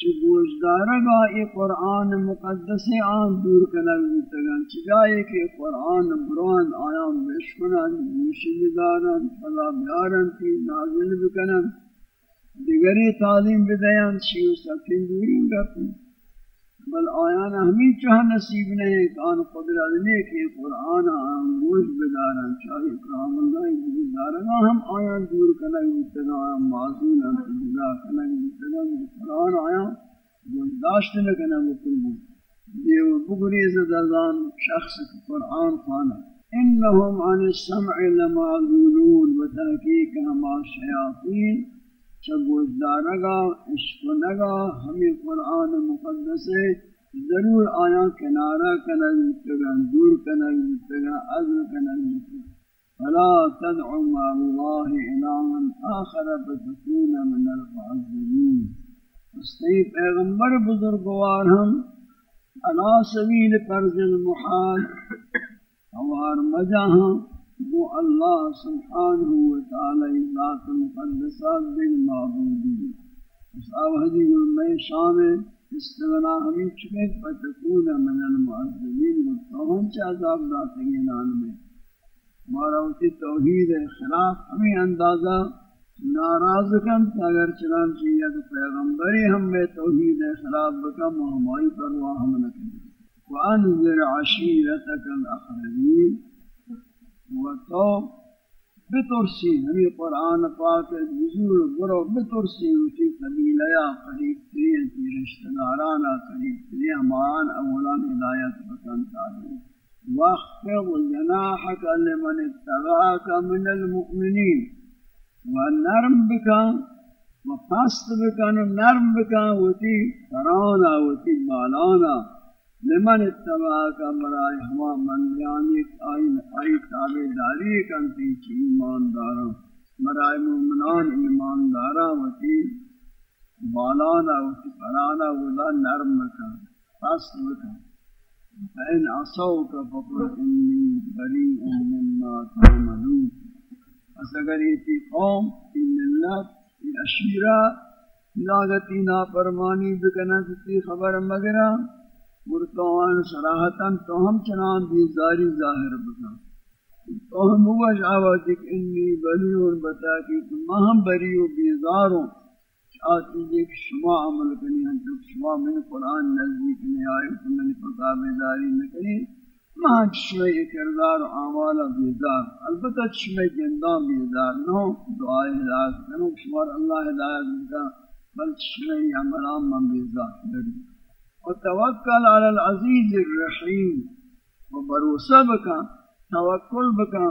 چگوش دارگا ای قرآن مقدس آن دور کنگ بیتگن چی جائے کہ قرآن بران آیام بشکنن گوشی دارن فلا بیارن تی نازل بکنن، دیگری تعلیم بدیان چیو سکین دورین گفن بل آیان ہمیں چاہ نصیب نہیں کہ آن قدرت نہیں کہ قرآن آن گوش بدارن چاہی کرام اللہ گوش دارگا ہم آیان دور کنگ بیتگا آیان معذول ہم جدا کنگ بیتگا قرآن آیان گوش داشت لکنا بکل بود دیو بگریز دازان شخص قرآن خانا انہم عن السمع لمعذولون وتحقیق ہما شیاطین. اچھا چگوش دارگا عشق نگا، ہمیں قرآن مقدس ہے، ضرور آیا کنارہ کنگ بتگا دور کنگ بتگا عزل کنگ بتگا فلا تدعو مع الله إلها آخر فتكون من المعذبين استی پیغمبر بزرگوار ہم علا سبیل فرض المحال، ہمار مجا ہم وہ اللہ سبحانہ وتعالی ذات مقدسات دل معبودی اس آوہدی میں شام استغنا ہمیں چکے فتکون من المعذبین وطوہن چا عذاب داتے داتگی نان میں۔ ہمارا اسی توحید خلاف ہمیں اندازہ ناراض کن اگر چنانچہ یہ پیغمبری ہم میں توحید خلاف بکم و ہمائی پرواہ ہم نکن وانذر عشیرتک الاقربین و تو بترسی ہمیں قرآن پاک حضور برو بترسی اسی قبیلہ یا قریب ترین کی رشتہ قریب ترین ہمان أولان ہدایت بکن تعلیم واخفض جناحك لمن اتبعك من المؤمنين. ونرم بك وقصد بك نرم بك وتي ترانا وتي بالانا لمن اتباعك برای ہما من یعنی آئی آئی تابداری کنتی چی ایمان دارا برای مومنان ایمان دارا وتی بالانا وتی پرانا ودا نرم کن فصل کن فإن عصوك فقل إني بريء مما تعملون۔ اس اگر یہ تھی قوم تی ملت تی اشیرہ لاغتی نافرمانی بکنا تی خبر مگرہ مرتوان صراحتاً تو ہم چنان بیزاری ظاہر بکا تو ہم ہوا شعوات ایک انی بلیون بتا کی تم ہم بری و بیزاروں چاہتی ایک شما عمل کنی ہم تو شما من قرآن نزدیک نہیں آئے، تو من پتا بیزاری نکنی ماں چشمے کردار و آمال بیزار۔ البتہ چشمے جندان بیزار نو دعائے ہدایت کنو شمار اللہ ہدایت بکا بل چشمے عملان من بیزار۔ لڑی وتوکل علی العزیز الرحیم. و بروسہ بکا، توکل بکا.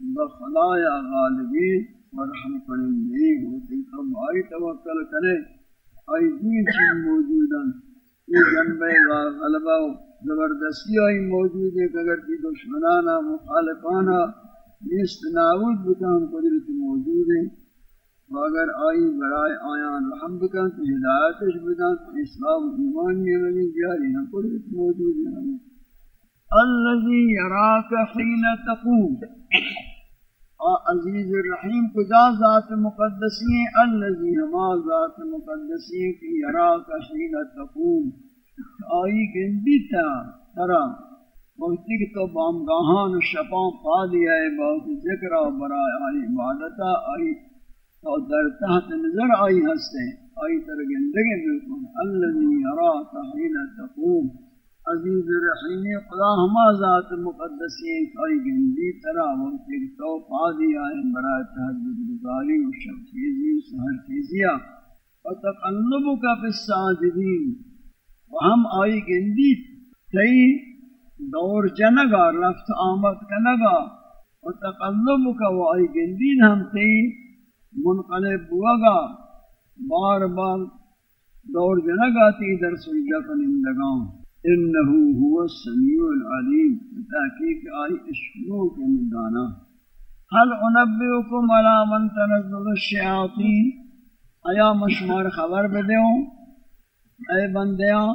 بخلایا غالبین. ورحم کنندی ہوتی کم آئی توکل کرے آئی دین چیز موجودا یہ جنبے غلبہ و زبردستی آئی موجود ہے اگر کی دشمنانا، مخالفانا. نیست ناود بکا، ہم قدرت موجود ہے اگر آئی برائے آیان رحم بکن تو ہدایتش بدن تو اسلام ایمان میں لگی جاری ہم قدرت موجود ہیں۔ الذي يراك حين تقوم۔ عزیز الرحیم، کجا ذات مقدسی ہیں؟ الذي ہما ذات مقدسی کی يراك حين تقوم۔ آئی گندی تا، ترا، بہتی کہ تو بامگاہان شپاں پا دیا ہے، بہت ذکر برائے آئی عبادتا آئی تو در تحت نظر آئی ہستے آئی تر گندگی بالکل۔ الذي يراك حين تقوم عزیز رحیم خدا، ہما ذات مقدسی آئی گندی ترا وقت ایک تو پا دیا ہے برای تحجد گزاری و شب و سہر چیزیا و تقلبك في الساجدین۔ و ہم آئی گندی تی دور جنگا، رفت آمد کنگا۔ و تقلبك و آئی گندین ہم تی منقلب بوگا بار بار دور جنگا تی در سجدہ کنندگاں انہو هو السمیع العلیم۔ تحقیق آئی اشکرو کے مدانا هل انبئکم علی من تنزل الشیاطین۔ آیا مشمار خبر بدیوں؟ اے بندیاں،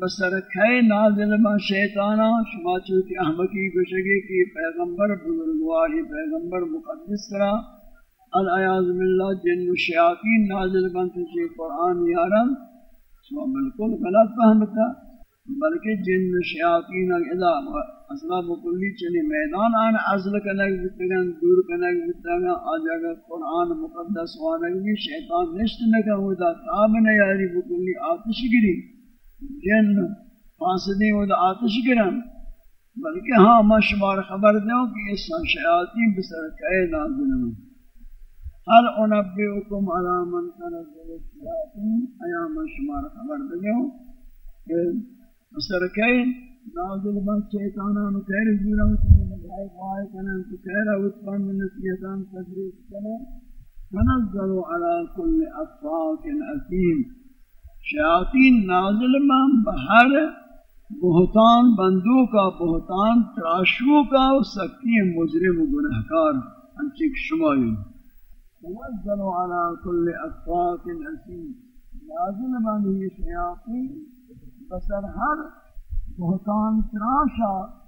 بسر کھے نازل با شیطانا شما چوتی احمقی گشگی کی پیغمبر بزرگواری پیغمبر مقدس کرا الایاز باللہ جن و شیاطین نازل بنتے چھے قرآن یارم سو بالکل غلط فہمتا بلکہ جن و شیاطین اذا اصلا بکلی چلی میدان آن ازل کنگ بتگن دور کنگ بتگن آجاگا قرآن مقدس وانگ بھی شیطان نشت نکا ہوتا تاب نیاری بکلی آتش گری، جن فاسدی ہوتا آتش گرن بلکہ ہاں ما شمار خبر دیوں کہ اس شیاطین بسر کئے نازل ہوتا هل انبئكم على من تنزل الشياطين ايام شمار خبر دیو کہ مسرکین، نازل بن شیطانان خیر جورا مجھائی خواہ کنن تو خیر اتفان من نسیتان تدریس کنن. تنزل على كل افاق اثیم شیاطین نازل من بہر بہتان بندو کا بہتان تراشو کا سکتی مجرم و گنہکار انچک شمائی تنزل على كل أفاق أثيم لازم من هي شياطين بسر هر بہتان تراشا